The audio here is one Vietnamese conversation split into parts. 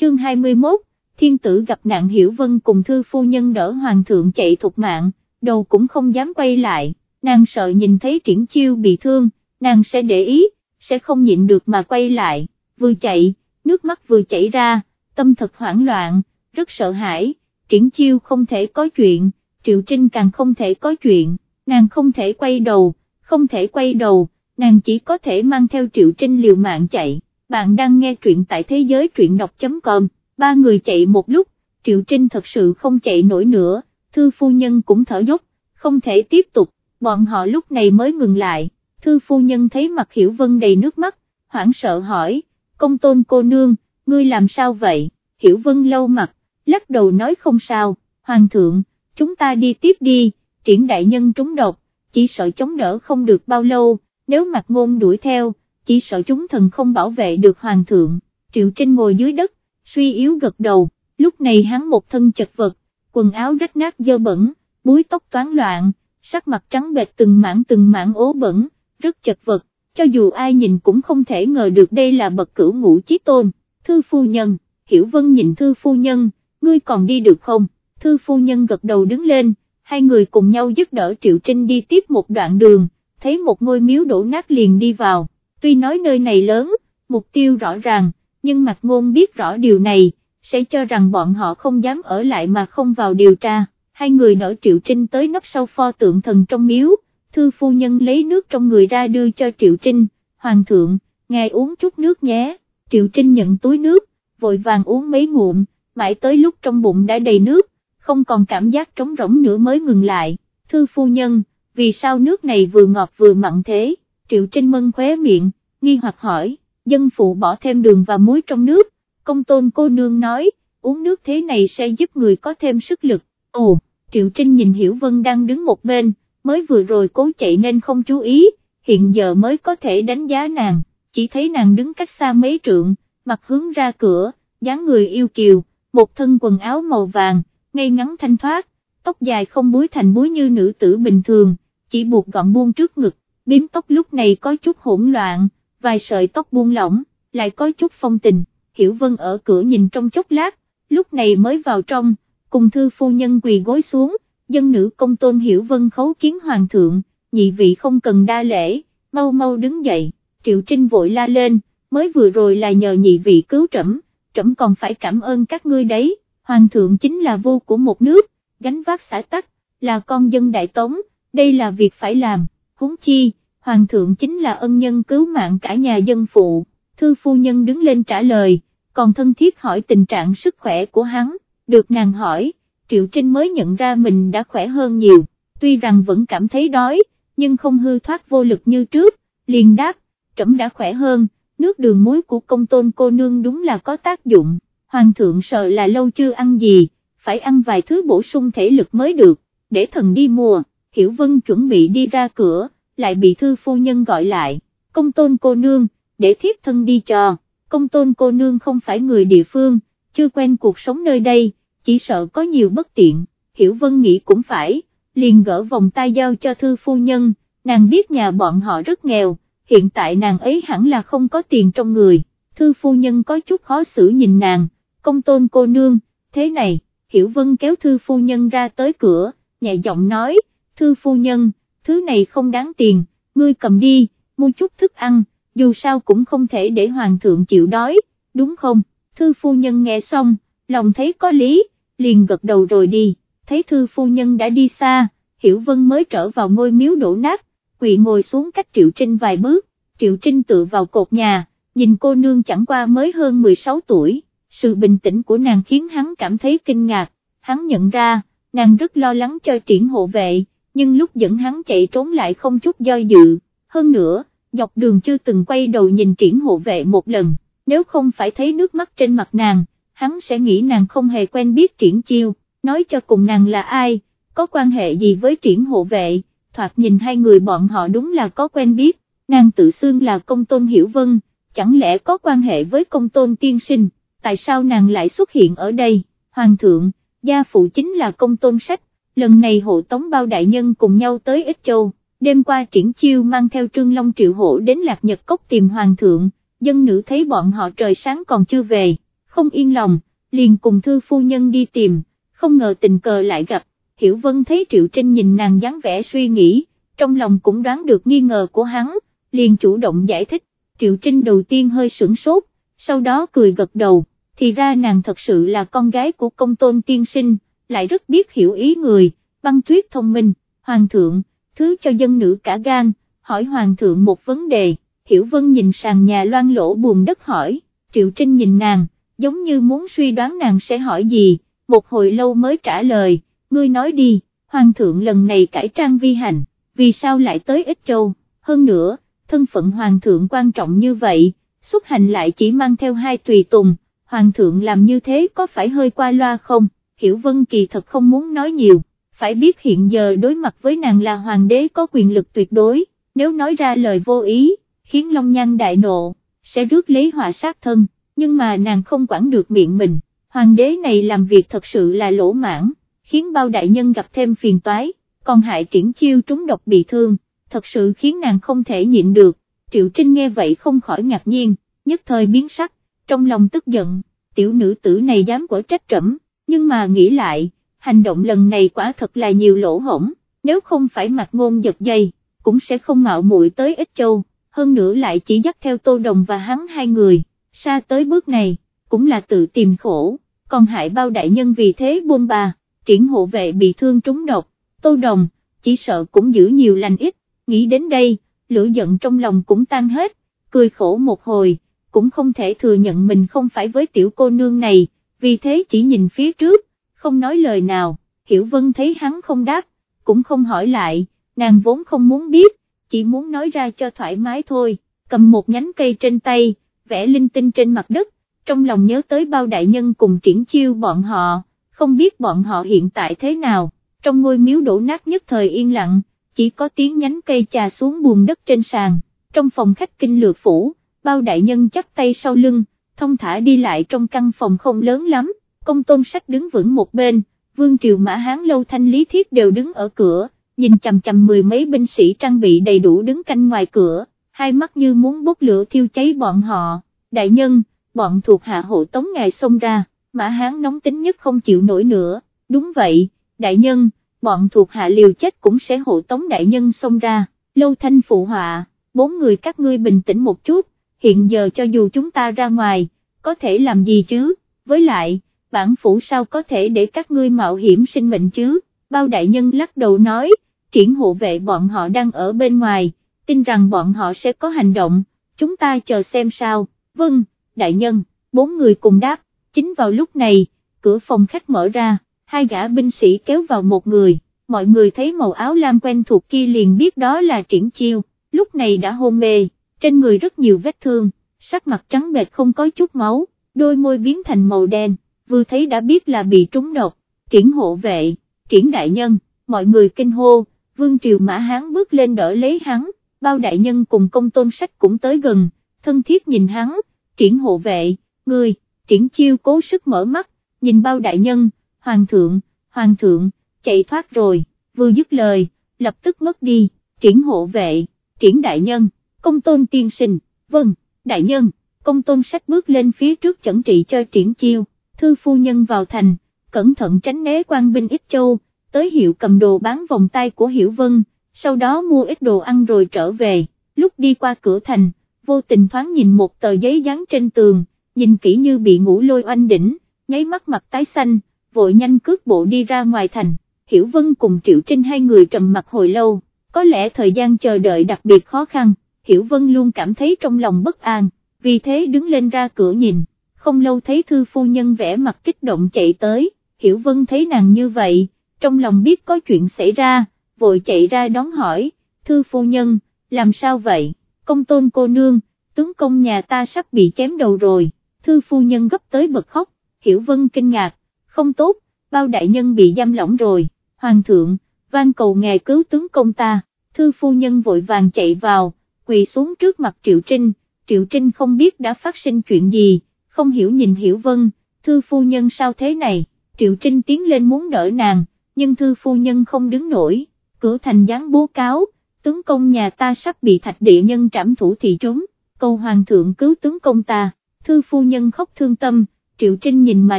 chương 21, thiên tử gặp nạn hiểu vân cùng thư phu nhân đỡ hoàng thượng chạy thục mạng, đầu cũng không dám quay lại, nàng sợ nhìn thấy triển chiêu bị thương, nàng sẽ để ý, sẽ không nhịn được mà quay lại, vừa chạy, nước mắt vừa chảy ra, tâm thật hoảng loạn, rất sợ hãi, triển chiêu không thể có chuyện, triệu trinh càng không thể có chuyện, nàng không thể quay đầu, không thể quay đầu, nàng chỉ có thể mang theo triệu trinh liều mạng chạy, bạn đang nghe truyện tại thế giới truyện đọc.com, ba người chạy một lúc, triệu trinh thật sự không chạy nổi nữa, thư phu nhân cũng thở dốc, không thể tiếp tục, bọn họ lúc này mới ngừng lại, thư phu nhân thấy mặt hiểu vân đầy nước mắt, hoảng sợ hỏi, công tôn cô nương, ngươi làm sao vậy, hiểu vân lâu mặt, lắc đầu nói không sao, hoàng thượng, chúng ta đi tiếp đi, triển đại nhân trúng độc, chỉ sợ chống đỡ không được bao lâu, nếu mặt ngôn đuổi theo, chỉ sợ chúng thần không bảo vệ được hoàng thượng, triệu trinh ngồi dưới đất, suy yếu gật đầu, lúc này hắn một thân chật vật, quần áo rách nát dơ bẩn, búi tóc toán loạn, sắc mặt trắng bệch từng mảng từng mảng ố bẩn, rất chật vật, cho dù ai nhìn cũng không thể ngờ được đây là bậc cửu ngũ chí tôn, thư phu nhân, hiểu vân nhìn thư phu nhân, ngươi còn đi được không, thư phu nhân gật đầu đứng lên, hai người cùng nhau giúp đỡ Triệu Trinh đi tiếp một đoạn đường, thấy một ngôi miếu đổ nát liền đi vào, tuy nói nơi này lớn, mục tiêu rõ ràng, nhưng mặt ngôn biết rõ điều này, sẽ cho rằng bọn họ không dám ở lại mà không vào điều tra, hai người nở Triệu Trinh tới nấp sau pho tượng thần trong miếu, thư phu nhân lấy nước trong người ra đưa cho Triệu Trinh, Hoàng thượng, ngài uống chút nước nhé, Triệu Trinh nhận túi nước, vội vàng uống mấy ngụm, mãi tới lúc trong bụng đã đầy nước, không còn cảm giác trống rỗng nữa mới ngừng lại, thư phu nhân, vì sao nước này vừa ngọt vừa mặn thế, Triệu Trinh mân khóe miệng, nghi hoặc hỏi, dân phụ bỏ thêm đường và muối trong nước, công tôn cô nương nói, uống nước thế này sẽ giúp người có thêm sức lực, ồ, Triệu Trinh nhìn Hiểu Vân đang đứng một bên, mới vừa rồi cố chạy nên không chú ý, hiện giờ mới có thể đánh giá nàng, chỉ thấy nàng đứng cách xa mấy trượng, mặt hướng ra cửa, dáng người yêu kiều, một thân quần áo màu vàng, ngay ngắn thanh thoát, tóc dài không búi thành búi như nữ tử bình thường, chỉ buộc gọn buông trước ngực, biếm tóc lúc này có chút hỗn loạn, vài sợi tóc buông lỏng, lại có chút phong tình, Hiểu Vân ở cửa nhìn trong chốc lát, lúc này mới vào trong, cùng thư phu nhân quỳ gối xuống, dân nữ công tôn Hiểu Vân khấu kiến hoàng thượng, nhị vị không cần đa lễ, mau mau đứng dậy, Triệu Trinh vội la lên, mới vừa rồi là nhờ nhị vị cứu trẫm, trẫm còn phải cảm ơn các ngươi đấy, hoàng thượng chính là vua của một nước, gánh vác xã tắc, là con dân đại tống, đây là việc phải làm, huống chi, hoàng thượng chính là ân nhân cứu mạng cả nhà dân phụ, thư phu nhân đứng lên trả lời, còn thân thiết hỏi tình trạng sức khỏe của hắn, được nàng hỏi, Triệu Trinh mới nhận ra mình đã khỏe hơn nhiều, tuy rằng vẫn cảm thấy đói, nhưng không hư thoát vô lực như trước, liền đáp, trẫm đã khỏe hơn, nước đường muối của công tôn cô nương đúng là có tác dụng, hoàng thượng sợ là lâu chưa ăn gì, phải ăn vài thứ bổ sung thể lực mới được, để thần đi mua, Hiểu Vân chuẩn bị đi ra cửa, lại bị thư phu nhân gọi lại, công tôn cô nương, để thiếp thân đi cho, công tôn cô nương không phải người địa phương, chưa quen cuộc sống nơi đây, chỉ sợ có nhiều bất tiện, Hiểu Vân nghĩ cũng phải, liền gỡ vòng tay giao cho thư phu nhân, nàng biết nhà bọn họ rất nghèo, hiện tại nàng ấy hẳn là không có tiền trong người, thư phu nhân có chút khó xử nhìn nàng, công tôn cô nương, thế này, Hiểu Vân kéo thư phu nhân ra tới cửa, nhẹ giọng nói, thư phu nhân, thứ này không đáng tiền, ngươi cầm đi, mua chút thức ăn, dù sao cũng không thể để hoàng thượng chịu đói, đúng không, thư phu nhân nghe xong, lòng thấy có lý, liền gật đầu rồi đi, thấy thư phu nhân đã đi xa, Hiểu Vân mới trở vào ngôi miếu đổ nát, quỳ ngồi xuống cách Triệu Trinh vài bước, Triệu Trinh tự vào cột nhà, nhìn cô nương chẳng qua mới hơn 16 tuổi, sự bình tĩnh của nàng khiến hắn cảm thấy kinh ngạc, hắn nhận ra, nàng rất lo lắng cho triển hộ vệ, nhưng lúc dẫn hắn chạy trốn lại không chút do dự, hơn nữa, dọc đường chưa từng quay đầu nhìn triển hộ vệ một lần, nếu không phải thấy nước mắt trên mặt nàng, hắn sẽ nghĩ nàng không hề quen biết triển chiêu, nói cho cùng nàng là ai, có quan hệ gì với triển hộ vệ, thoạt nhìn hai người bọn họ đúng là có quen biết, nàng tự xưng là công tôn hiểu vân, chẳng lẽ có quan hệ với công tôn tiên sinh, tại sao nàng lại xuất hiện ở đây, hoàng thượng, gia phụ chính là công tôn sách, lần này hộ tống bao đại nhân cùng nhau tới Ích Châu, đêm qua triển chiêu mang theo trương long triệu hộ đến lạc nhật cốc tìm hoàng thượng, dân nữ thấy bọn họ trời sáng còn chưa về không yên lòng, liền cùng thư phu nhân đi tìm, không ngờ tình cờ lại gặp, Hiểu Vân thấy Triệu Trinh nhìn nàng dáng vẻ suy nghĩ, trong lòng cũng đoán được nghi ngờ của hắn, liền chủ động giải thích, Triệu Trinh đầu tiên hơi sửng sốt, sau đó cười gật đầu, thì ra nàng thật sự là con gái của công tôn tiên sinh, lại rất biết hiểu ý người, băng tuyết thông minh, hoàng thượng, thứ cho dân nữ cả gan, hỏi hoàng thượng một vấn đề, hiểu vân nhìn sàn nhà loan lỗ buồn đất hỏi, Triệu Trinh nhìn nàng, giống như muốn suy đoán nàng sẽ hỏi gì, một hồi lâu mới trả lời, ngươi nói đi, hoàng thượng lần này cải trang vi hành, vì sao lại tới ít Châu, hơn nữa, thân phận hoàng thượng quan trọng như vậy, xuất hành lại chỉ mang theo hai tùy tùng, hoàng thượng làm như thế có phải hơi qua loa không, hiểu vân kỳ thật không muốn nói nhiều, phải biết hiện giờ đối mặt với nàng là hoàng đế có quyền lực tuyệt đối, nếu nói ra lời vô ý, khiến Long Nhan đại nộ, sẽ rước lấy họa sát thân, nhưng mà nàng không quản được miệng mình, hoàng đế này làm việc thật sự là lỗ mãn, khiến bao đại nhân gặp thêm phiền toái, còn hại triển chiêu trúng độc bị thương, thật sự khiến nàng không thể nhịn được, Triệu Trinh nghe vậy không khỏi ngạc nhiên, nhất thời biến sắc, trong lòng tức giận, tiểu nữ tử này dám quở trách trẫm, nhưng mà nghĩ lại, hành động lần này quả thật là nhiều lỗ hổng, nếu không phải mặt ngôn giật dây, cũng sẽ không mạo muội tới ít châu, hơn nữa lại chỉ dắt theo Tô Đồng và hắn hai người, xa tới bước này, cũng là tự tìm khổ, còn hại bao đại nhân vì thế buông bà, triển hộ vệ bị thương trúng độc, Tô Đồng, chỉ sợ cũng giữ nhiều lành ít, nghĩ đến đây, lửa giận trong lòng cũng tan hết, cười khổ một hồi, cũng không thể thừa nhận mình không phải với tiểu cô nương này, vì thế chỉ nhìn phía trước, không nói lời nào, Hiểu Vân thấy hắn không đáp, cũng không hỏi lại, nàng vốn không muốn biết, chỉ muốn nói ra cho thoải mái thôi, cầm một nhánh cây trên tay, vẽ linh tinh trên mặt đất, trong lòng nhớ tới bao đại nhân cùng triển chiêu bọn họ, không biết bọn họ hiện tại thế nào, trong ngôi miếu đổ nát nhất thời yên lặng, chỉ có tiếng nhánh cây trà xuống buồn đất trên sàn, trong phòng khách kinh lược phủ, bao đại nhân chắc tay sau lưng, thông thả đi lại trong căn phòng không lớn lắm, công tôn sách đứng vững một bên, vương triều mã hán lâu thanh lý thiết đều đứng ở cửa, nhìn chầm chầm mười mấy binh sĩ trang bị đầy đủ đứng canh ngoài cửa, hai mắt như muốn bốc lửa thiêu cháy bọn họ, đại nhân, bọn thuộc hạ hộ tống ngài xông ra, mã hán nóng tính nhất không chịu nổi nữa, đúng vậy, đại nhân, bọn thuộc hạ liều chết cũng sẽ hộ tống đại nhân xông ra, lâu thanh phụ họa, bốn người các ngươi bình tĩnh một chút, hiện giờ cho dù chúng ta ra ngoài, có thể làm gì chứ, với lại, bản phủ sao có thể để các ngươi mạo hiểm sinh mệnh chứ, bao đại nhân lắc đầu nói, triển hộ vệ bọn họ đang ở bên ngoài, tin rằng bọn họ sẽ có hành động, chúng ta chờ xem sao, vâng, đại nhân, bốn người cùng đáp, chính vào lúc này, cửa phòng khách mở ra, hai gã binh sĩ kéo vào một người, mọi người thấy màu áo lam quen thuộc kia liền biết đó là triển chiêu, lúc này đã hôn mê, trên người rất nhiều vết thương, sắc mặt trắng bệch không có chút máu, đôi môi biến thành màu đen, vừa thấy đã biết là bị trúng độc, triển hộ vệ, triển đại nhân, mọi người kinh hô, vương triều mã hán bước lên đỡ lấy hắn, bao đại nhân cùng công tôn sách cũng tới gần, thân thiết nhìn hắn, triển hộ vệ, người, triển chiêu cố sức mở mắt, nhìn bao đại nhân, hoàng thượng, hoàng thượng, chạy thoát rồi, vừa dứt lời, lập tức mất đi, triển hộ vệ, triển đại nhân, công tôn tiên sinh, vâng, đại nhân, công tôn sách bước lên phía trước chẩn trị cho triển chiêu, thư phu nhân vào thành, cẩn thận tránh né quan binh ít châu, tới hiệu cầm đồ bán vòng tay của Hiểu Vân, sau đó mua ít đồ ăn rồi trở về, lúc đi qua cửa thành, vô tình thoáng nhìn một tờ giấy dán trên tường, nhìn kỹ như bị ngủ lôi oanh đỉnh, nháy mắt mặt tái xanh, vội nhanh cước bộ đi ra ngoài thành, Hiểu Vân cùng Triệu Trinh hai người trầm mặt hồi lâu, có lẽ thời gian chờ đợi đặc biệt khó khăn, Hiểu Vân luôn cảm thấy trong lòng bất an, vì thế đứng lên ra cửa nhìn, không lâu thấy thư phu nhân vẽ mặt kích động chạy tới, Hiểu Vân thấy nàng như vậy, trong lòng biết có chuyện xảy ra, vội chạy ra đón hỏi, thư phu nhân, làm sao vậy, công tôn cô nương, tướng công nhà ta sắp bị chém đầu rồi, thư phu nhân gấp tới bật khóc, Hiểu Vân kinh ngạc, không tốt, bao đại nhân bị giam lỏng rồi, hoàng thượng, van cầu ngài cứu tướng công ta, thư phu nhân vội vàng chạy vào, quỳ xuống trước mặt Triệu Trinh, Triệu Trinh không biết đã phát sinh chuyện gì, không hiểu nhìn Hiểu Vân, thư phu nhân sao thế này, Triệu Trinh tiến lên muốn đỡ nàng, nhưng thư phu nhân không đứng nổi, cửa thành gián bố cáo, tướng công nhà ta sắp bị thạch địa nhân trảm thủ thị chúng, cầu hoàng thượng cứu tướng công ta, thư phu nhân khóc thương tâm, Triệu Trinh nhìn mà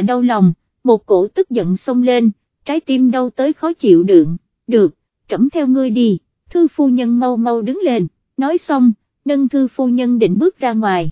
đau lòng, một cổ tức giận xông lên, trái tim đau tới khó chịu đựng, được, trẫm theo ngươi đi, thư phu nhân mau mau đứng lên, nói xong, nâng thư phu nhân định bước ra ngoài.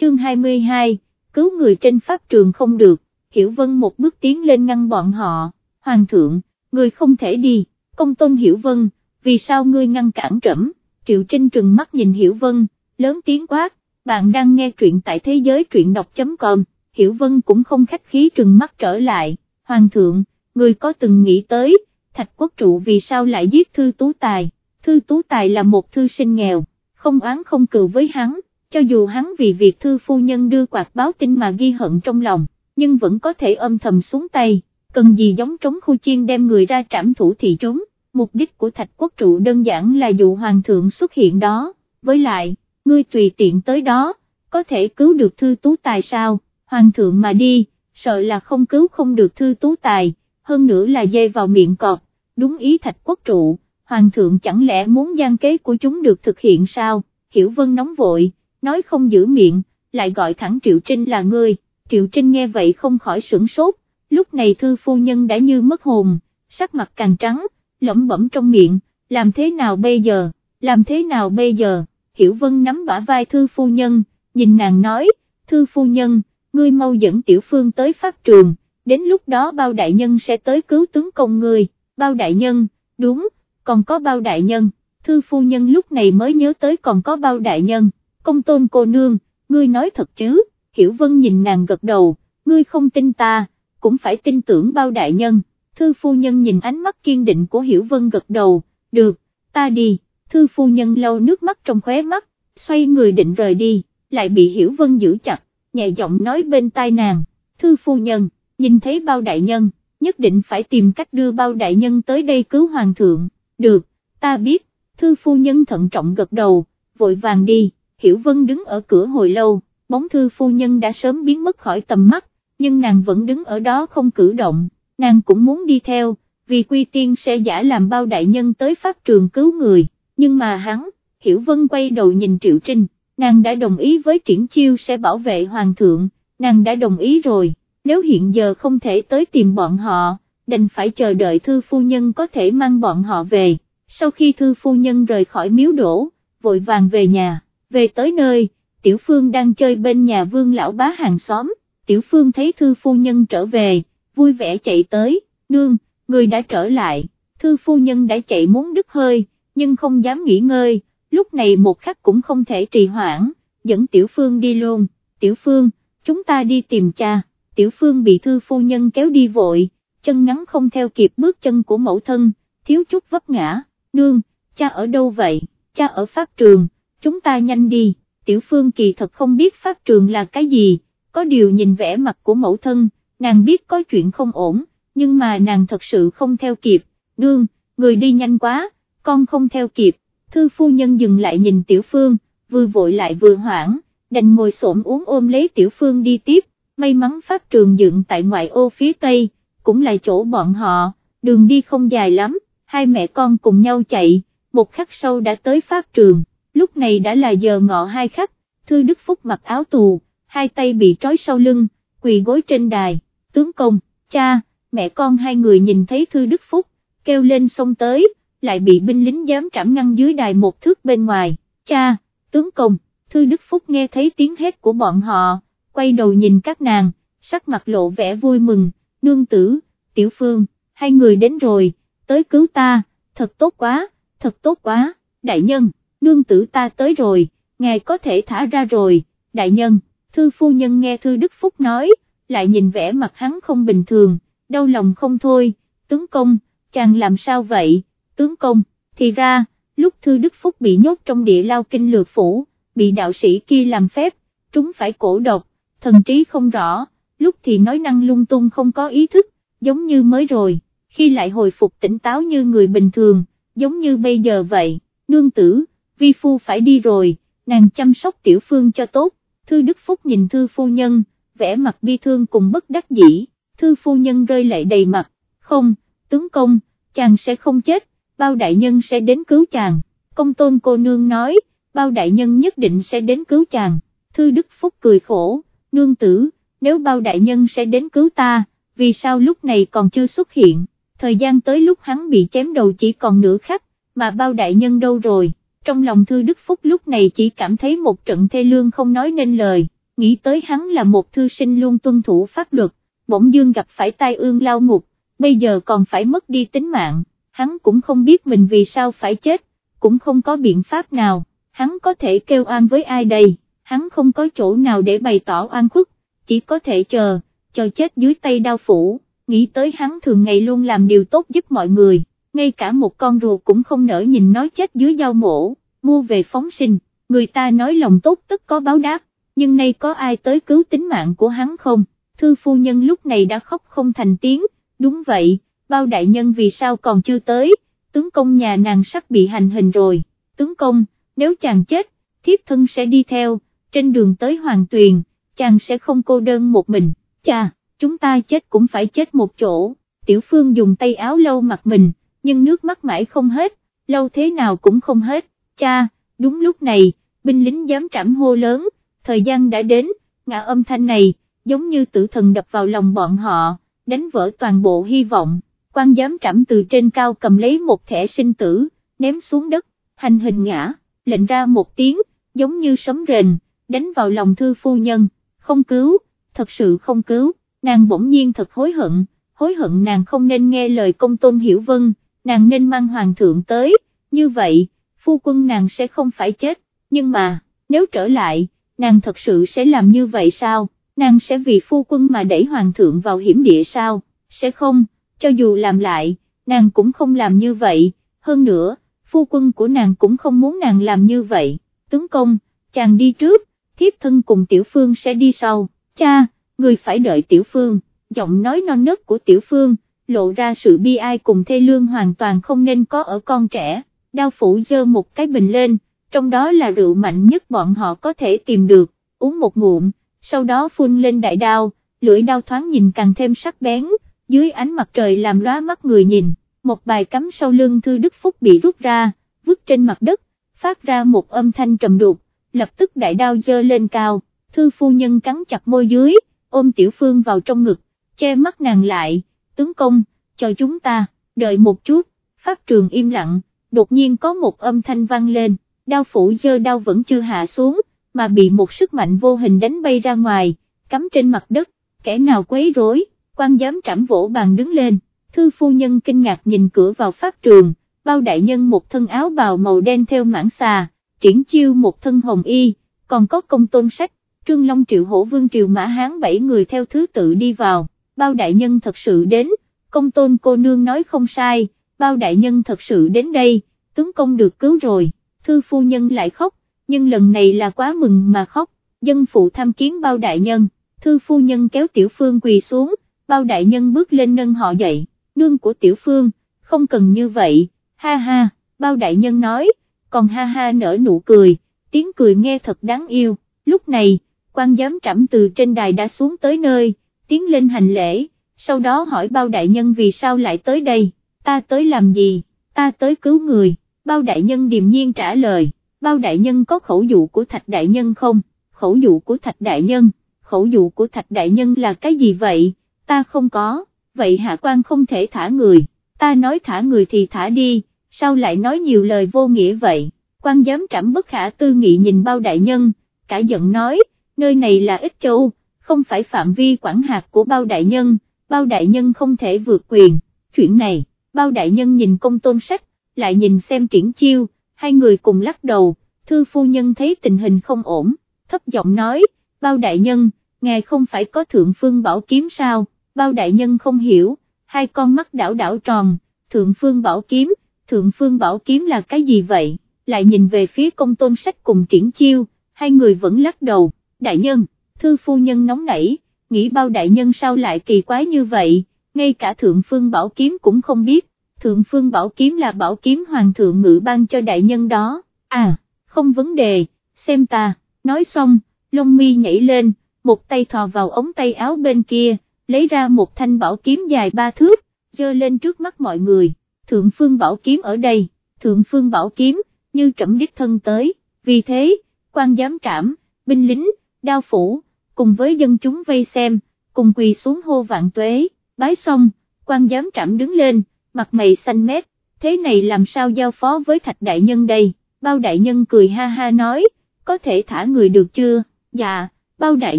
Chương 22, cứu người trên pháp trường không được, Hiểu Vân một bước tiến lên ngăn bọn họ, Hoàng thượng, người không thể đi, công tôn Hiểu Vân, vì sao ngươi ngăn cản trẫm? Triệu Trinh trừng mắt nhìn Hiểu Vân, lớn tiếng quát, bạn đang nghe truyện tại thế giới truyện đọc.com, Hiểu Vân cũng không khách khí trừng mắt trở lại, Hoàng thượng, người có từng nghĩ tới, Thạch Quốc Trụ vì sao lại giết Thư Tú Tài, Thư Tú Tài là một thư sinh nghèo, không oán không cừu với hắn, cho dù hắn vì việc Thư Phu Nhân đưa quạt báo tin mà ghi hận trong lòng, nhưng vẫn có thể âm thầm xuống tay, cần gì giống trống khu chiên đem người ra trảm thủ thị chúng mục đích của Thạch Quốc Trụ đơn giản là dụ Hoàng thượng xuất hiện đó, với lại, ngươi tùy tiện tới đó, có thể cứu được thư tú tài sao, Hoàng thượng mà đi, sợ là không cứu không được thư tú tài, hơn nữa là dây vào miệng cọp, đúng ý Thạch Quốc Trụ, Hoàng thượng chẳng lẽ muốn gian kế của chúng được thực hiện sao, Hiểu Vân nóng vội, nói không giữ miệng, lại gọi thẳng Triệu Trinh là ngươi, Triệu Trinh nghe vậy không khỏi sửng sốt, lúc này thư phu nhân đã như mất hồn, sắc mặt càng trắng, lẩm bẩm trong miệng, làm thế nào bây giờ, làm thế nào bây giờ, Hiểu Vân nắm bả vai thư phu nhân, nhìn nàng nói, thư phu nhân, ngươi mau dẫn tiểu phương tới pháp trường, đến lúc đó bao đại nhân sẽ tới cứu tướng công ngươi, bao đại nhân, đúng, còn có bao đại nhân, thư phu nhân lúc này mới nhớ tới còn có bao đại nhân, công tôn cô nương, ngươi nói thật chứ, Hiểu Vân nhìn nàng gật đầu, ngươi không tin ta, cũng phải tin tưởng bao đại nhân thư phu nhân nhìn ánh mắt kiên định của Hiểu Vân gật đầu, được, ta đi, thư phu nhân lau nước mắt trong khóe mắt, xoay người định rời đi, lại bị Hiểu Vân giữ chặt, nhẹ giọng nói bên tai nàng, thư phu nhân, nhìn thấy bao đại nhân, nhất định phải tìm cách đưa bao đại nhân tới đây cứu hoàng thượng, được, ta biết, thư phu nhân thận trọng gật đầu, vội vàng đi, Hiểu Vân đứng ở cửa hồi lâu, bóng thư phu nhân đã sớm biến mất khỏi tầm mắt, nhưng nàng vẫn đứng ở đó không cử động nàng cũng muốn đi theo, vì quy tiên sẽ giả làm bao đại nhân tới pháp trường cứu người, nhưng mà hắn, Hiểu Vân quay đầu nhìn Triệu Trinh, nàng đã đồng ý với triển chiêu sẽ bảo vệ hoàng thượng, nàng đã đồng ý rồi, nếu hiện giờ không thể tới tìm bọn họ, đành phải chờ đợi thư phu nhân có thể mang bọn họ về, sau khi thư phu nhân rời khỏi miếu đổ, vội vàng về nhà, về tới nơi, Tiểu Phương đang chơi bên nhà vương lão bá hàng xóm, Tiểu Phương thấy thư phu nhân trở về, vui vẻ chạy tới, nương, người đã trở lại, thư phu nhân đã chạy muốn đứt hơi, nhưng không dám nghỉ ngơi, lúc này một khắc cũng không thể trì hoãn, dẫn Tiểu Phương đi luôn, Tiểu Phương, chúng ta đi tìm cha, Tiểu Phương bị thư phu nhân kéo đi vội, chân ngắn không theo kịp bước chân của mẫu thân, thiếu chút vấp ngã, nương, cha ở đâu vậy, cha ở pháp trường, chúng ta nhanh đi, Tiểu Phương kỳ thật không biết pháp trường là cái gì, có điều nhìn vẻ mặt của mẫu thân, nàng biết có chuyện không ổn, nhưng mà nàng thật sự không theo kịp, nương, người đi nhanh quá, con không theo kịp, thư phu nhân dừng lại nhìn tiểu phương, vừa vội lại vừa hoảng, đành ngồi xổm uống ôm lấy tiểu phương đi tiếp, may mắn pháp trường dựng tại ngoại ô phía tây, cũng là chỗ bọn họ, đường đi không dài lắm, hai mẹ con cùng nhau chạy, một khắc sau đã tới pháp trường, lúc này đã là giờ ngọ hai khắc, thư đức phúc mặc áo tù, hai tay bị trói sau lưng, quỳ gối trên đài, tướng công, cha, mẹ con hai người nhìn thấy Thư Đức Phúc, kêu lên xông tới, lại bị binh lính dám trảm ngăn dưới đài một thước bên ngoài, cha, tướng công, Thư Đức Phúc nghe thấy tiếng hét của bọn họ, quay đầu nhìn các nàng, sắc mặt lộ vẻ vui mừng, nương tử, tiểu phương, hai người đến rồi, tới cứu ta, thật tốt quá, thật tốt quá, đại nhân, nương tử ta tới rồi, ngài có thể thả ra rồi, đại nhân, thư phu nhân nghe Thư Đức Phúc nói, lại nhìn vẻ mặt hắn không bình thường, đau lòng không thôi, tướng công, chàng làm sao vậy, tướng công, thì ra, lúc Thư Đức Phúc bị nhốt trong địa lao kinh lược phủ, bị đạo sĩ kia làm phép, trúng phải cổ độc, thần trí không rõ, lúc thì nói năng lung tung không có ý thức, giống như mới rồi, khi lại hồi phục tỉnh táo như người bình thường, giống như bây giờ vậy, nương tử, vi phu phải đi rồi, nàng chăm sóc tiểu phương cho tốt, Thư Đức Phúc nhìn Thư Phu Nhân, vẻ mặt bi thương cùng bất đắc dĩ, thư phu nhân rơi lệ đầy mặt, không, tướng công, chàng sẽ không chết, bao đại nhân sẽ đến cứu chàng, công tôn cô nương nói, bao đại nhân nhất định sẽ đến cứu chàng, thư đức phúc cười khổ, nương tử, nếu bao đại nhân sẽ đến cứu ta, vì sao lúc này còn chưa xuất hiện, thời gian tới lúc hắn bị chém đầu chỉ còn nửa khắc, mà bao đại nhân đâu rồi, trong lòng thư Đức Phúc lúc này chỉ cảm thấy một trận thê lương không nói nên lời, nghĩ tới hắn là một thư sinh luôn tuân thủ pháp luật, bỗng dương gặp phải tai ương lao ngục, bây giờ còn phải mất đi tính mạng, hắn cũng không biết mình vì sao phải chết, cũng không có biện pháp nào, hắn có thể kêu oan với ai đây, hắn không có chỗ nào để bày tỏ oan khuất, chỉ có thể chờ, chờ chết dưới tay đao phủ, nghĩ tới hắn thường ngày luôn làm điều tốt giúp mọi người, ngay cả một con rùa cũng không nỡ nhìn nói chết dưới dao mổ, mua về phóng sinh, người ta nói lòng tốt tất có báo đáp, nhưng nay có ai tới cứu tính mạng của hắn không, thư phu nhân lúc này đã khóc không thành tiếng, đúng vậy, bao đại nhân vì sao còn chưa tới, tướng công nhà nàng sắp bị hành hình rồi, tướng công, nếu chàng chết, thiếp thân sẽ đi theo, trên đường tới hoàng tuyền, chàng sẽ không cô đơn một mình, cha, chúng ta chết cũng phải chết một chỗ, tiểu phương dùng tay áo lâu mặt mình, nhưng nước mắt mãi không hết, lâu thế nào cũng không hết, cha, đúng lúc này, binh lính dám trảm hô lớn, thời gian đã đến, ngã âm thanh này, giống như tử thần đập vào lòng bọn họ, đánh vỡ toàn bộ hy vọng, quan giám trảm từ trên cao cầm lấy một thẻ sinh tử, ném xuống đất, hành hình ngã, lệnh ra một tiếng, giống như sấm rền, đánh vào lòng thư phu nhân, không cứu, thật sự không cứu, nàng bỗng nhiên thật hối hận, hối hận nàng không nên nghe lời công tôn hiểu vân, nàng nên mang hoàng thượng tới, như vậy, phu quân nàng sẽ không phải chết, nhưng mà, nếu trở lại, nàng thật sự sẽ làm như vậy sao, nàng sẽ vì phu quân mà đẩy hoàng thượng vào hiểm địa sao, sẽ không, cho dù làm lại, nàng cũng không làm như vậy, hơn nữa, phu quân của nàng cũng không muốn nàng làm như vậy, tướng công, chàng đi trước, thiếp thân cùng tiểu phương sẽ đi sau, cha, người phải đợi tiểu phương, giọng nói non nớt của tiểu phương, lộ ra sự bi ai cùng thê lương hoàn toàn không nên có ở con trẻ, đao phủ dơ một cái bình lên, trong đó là rượu mạnh nhất bọn họ có thể tìm được, uống một ngụm, sau đó phun lên đại đao, lưỡi đao thoáng nhìn càng thêm sắc bén, dưới ánh mặt trời làm lóa mắt người nhìn, một bài cắm sau lưng Thư Đức Phúc bị rút ra, vứt trên mặt đất, phát ra một âm thanh trầm đục, lập tức đại đao dơ lên cao, Thư phu nhân cắn chặt môi dưới, ôm Tiểu Phương vào trong ngực, che mắt nàng lại, tướng công, chờ chúng ta, đợi một chút, pháp trường im lặng, đột nhiên có một âm thanh vang lên, đao phủ dơ đao vẫn chưa hạ xuống, mà bị một sức mạnh vô hình đánh bay ra ngoài, cắm trên mặt đất, kẻ nào quấy rối, quan giám trảm vỗ bàn đứng lên, thư phu nhân kinh ngạc nhìn cửa vào pháp trường, bao đại nhân một thân áo bào màu đen theo mảng xà, triển chiêu một thân hồng y, còn có công tôn sách, trương long triệu hổ vương triều mã hán bảy người theo thứ tự đi vào, bao đại nhân thật sự đến, công tôn cô nương nói không sai, bao đại nhân thật sự đến đây, tướng công được cứu rồi, thư phu nhân lại khóc, nhưng lần này là quá mừng mà khóc, dân phụ tham kiến bao đại nhân, thư phu nhân kéo tiểu phương quỳ xuống, bao đại nhân bước lên nâng họ dậy, nương của tiểu phương, không cần như vậy, ha ha, bao đại nhân nói, còn ha ha nở nụ cười, tiếng cười nghe thật đáng yêu, lúc này, quan giám trẫm từ trên đài đã xuống tới nơi, tiến lên hành lễ, sau đó hỏi bao đại nhân vì sao lại tới đây, ta tới làm gì, ta tới cứu người, bao đại nhân điềm nhiên trả lời, bao đại nhân có khẩu dụ của thạch đại nhân không, khẩu dụ của thạch đại nhân, khẩu dụ của thạch đại nhân là cái gì vậy, ta không có, vậy hạ quan không thể thả người, ta nói thả người thì thả đi, sao lại nói nhiều lời vô nghĩa vậy, quan giám trảm bất khả tư nghị nhìn bao đại nhân, cả giận nói, nơi này là ít châu, không phải phạm vi quản hạt của bao đại nhân, bao đại nhân không thể vượt quyền, chuyện này, bao đại nhân nhìn công tôn sách, lại nhìn xem triển chiêu, hai người cùng lắc đầu, thư phu nhân thấy tình hình không ổn, thấp giọng nói, bao đại nhân, ngài không phải có thượng phương bảo kiếm sao, bao đại nhân không hiểu, hai con mắt đảo đảo tròn, thượng phương bảo kiếm, thượng phương bảo kiếm là cái gì vậy, lại nhìn về phía công tôn sách cùng triển chiêu, hai người vẫn lắc đầu, đại nhân, thư phu nhân nóng nảy, nghĩ bao đại nhân sao lại kỳ quái như vậy, ngay cả thượng phương bảo kiếm cũng không biết, thượng phương bảo kiếm là bảo kiếm hoàng thượng ngự ban cho đại nhân đó, à, không vấn đề, xem ta, nói xong, lông mi nhảy lên, một tay thò vào ống tay áo bên kia, lấy ra một thanh bảo kiếm dài ba thước, dơ lên trước mắt mọi người, thượng phương bảo kiếm ở đây, thượng phương bảo kiếm, như trẫm đích thân tới, vì thế, quan giám trảm, binh lính, đao phủ, cùng với dân chúng vây xem, cùng quỳ xuống hô vạn tuế, bái xong, quan giám trảm đứng lên, mặt mày xanh mét, thế này làm sao giao phó với thạch đại nhân đây, bao đại nhân cười ha ha nói, có thể thả người được chưa, dạ, bao đại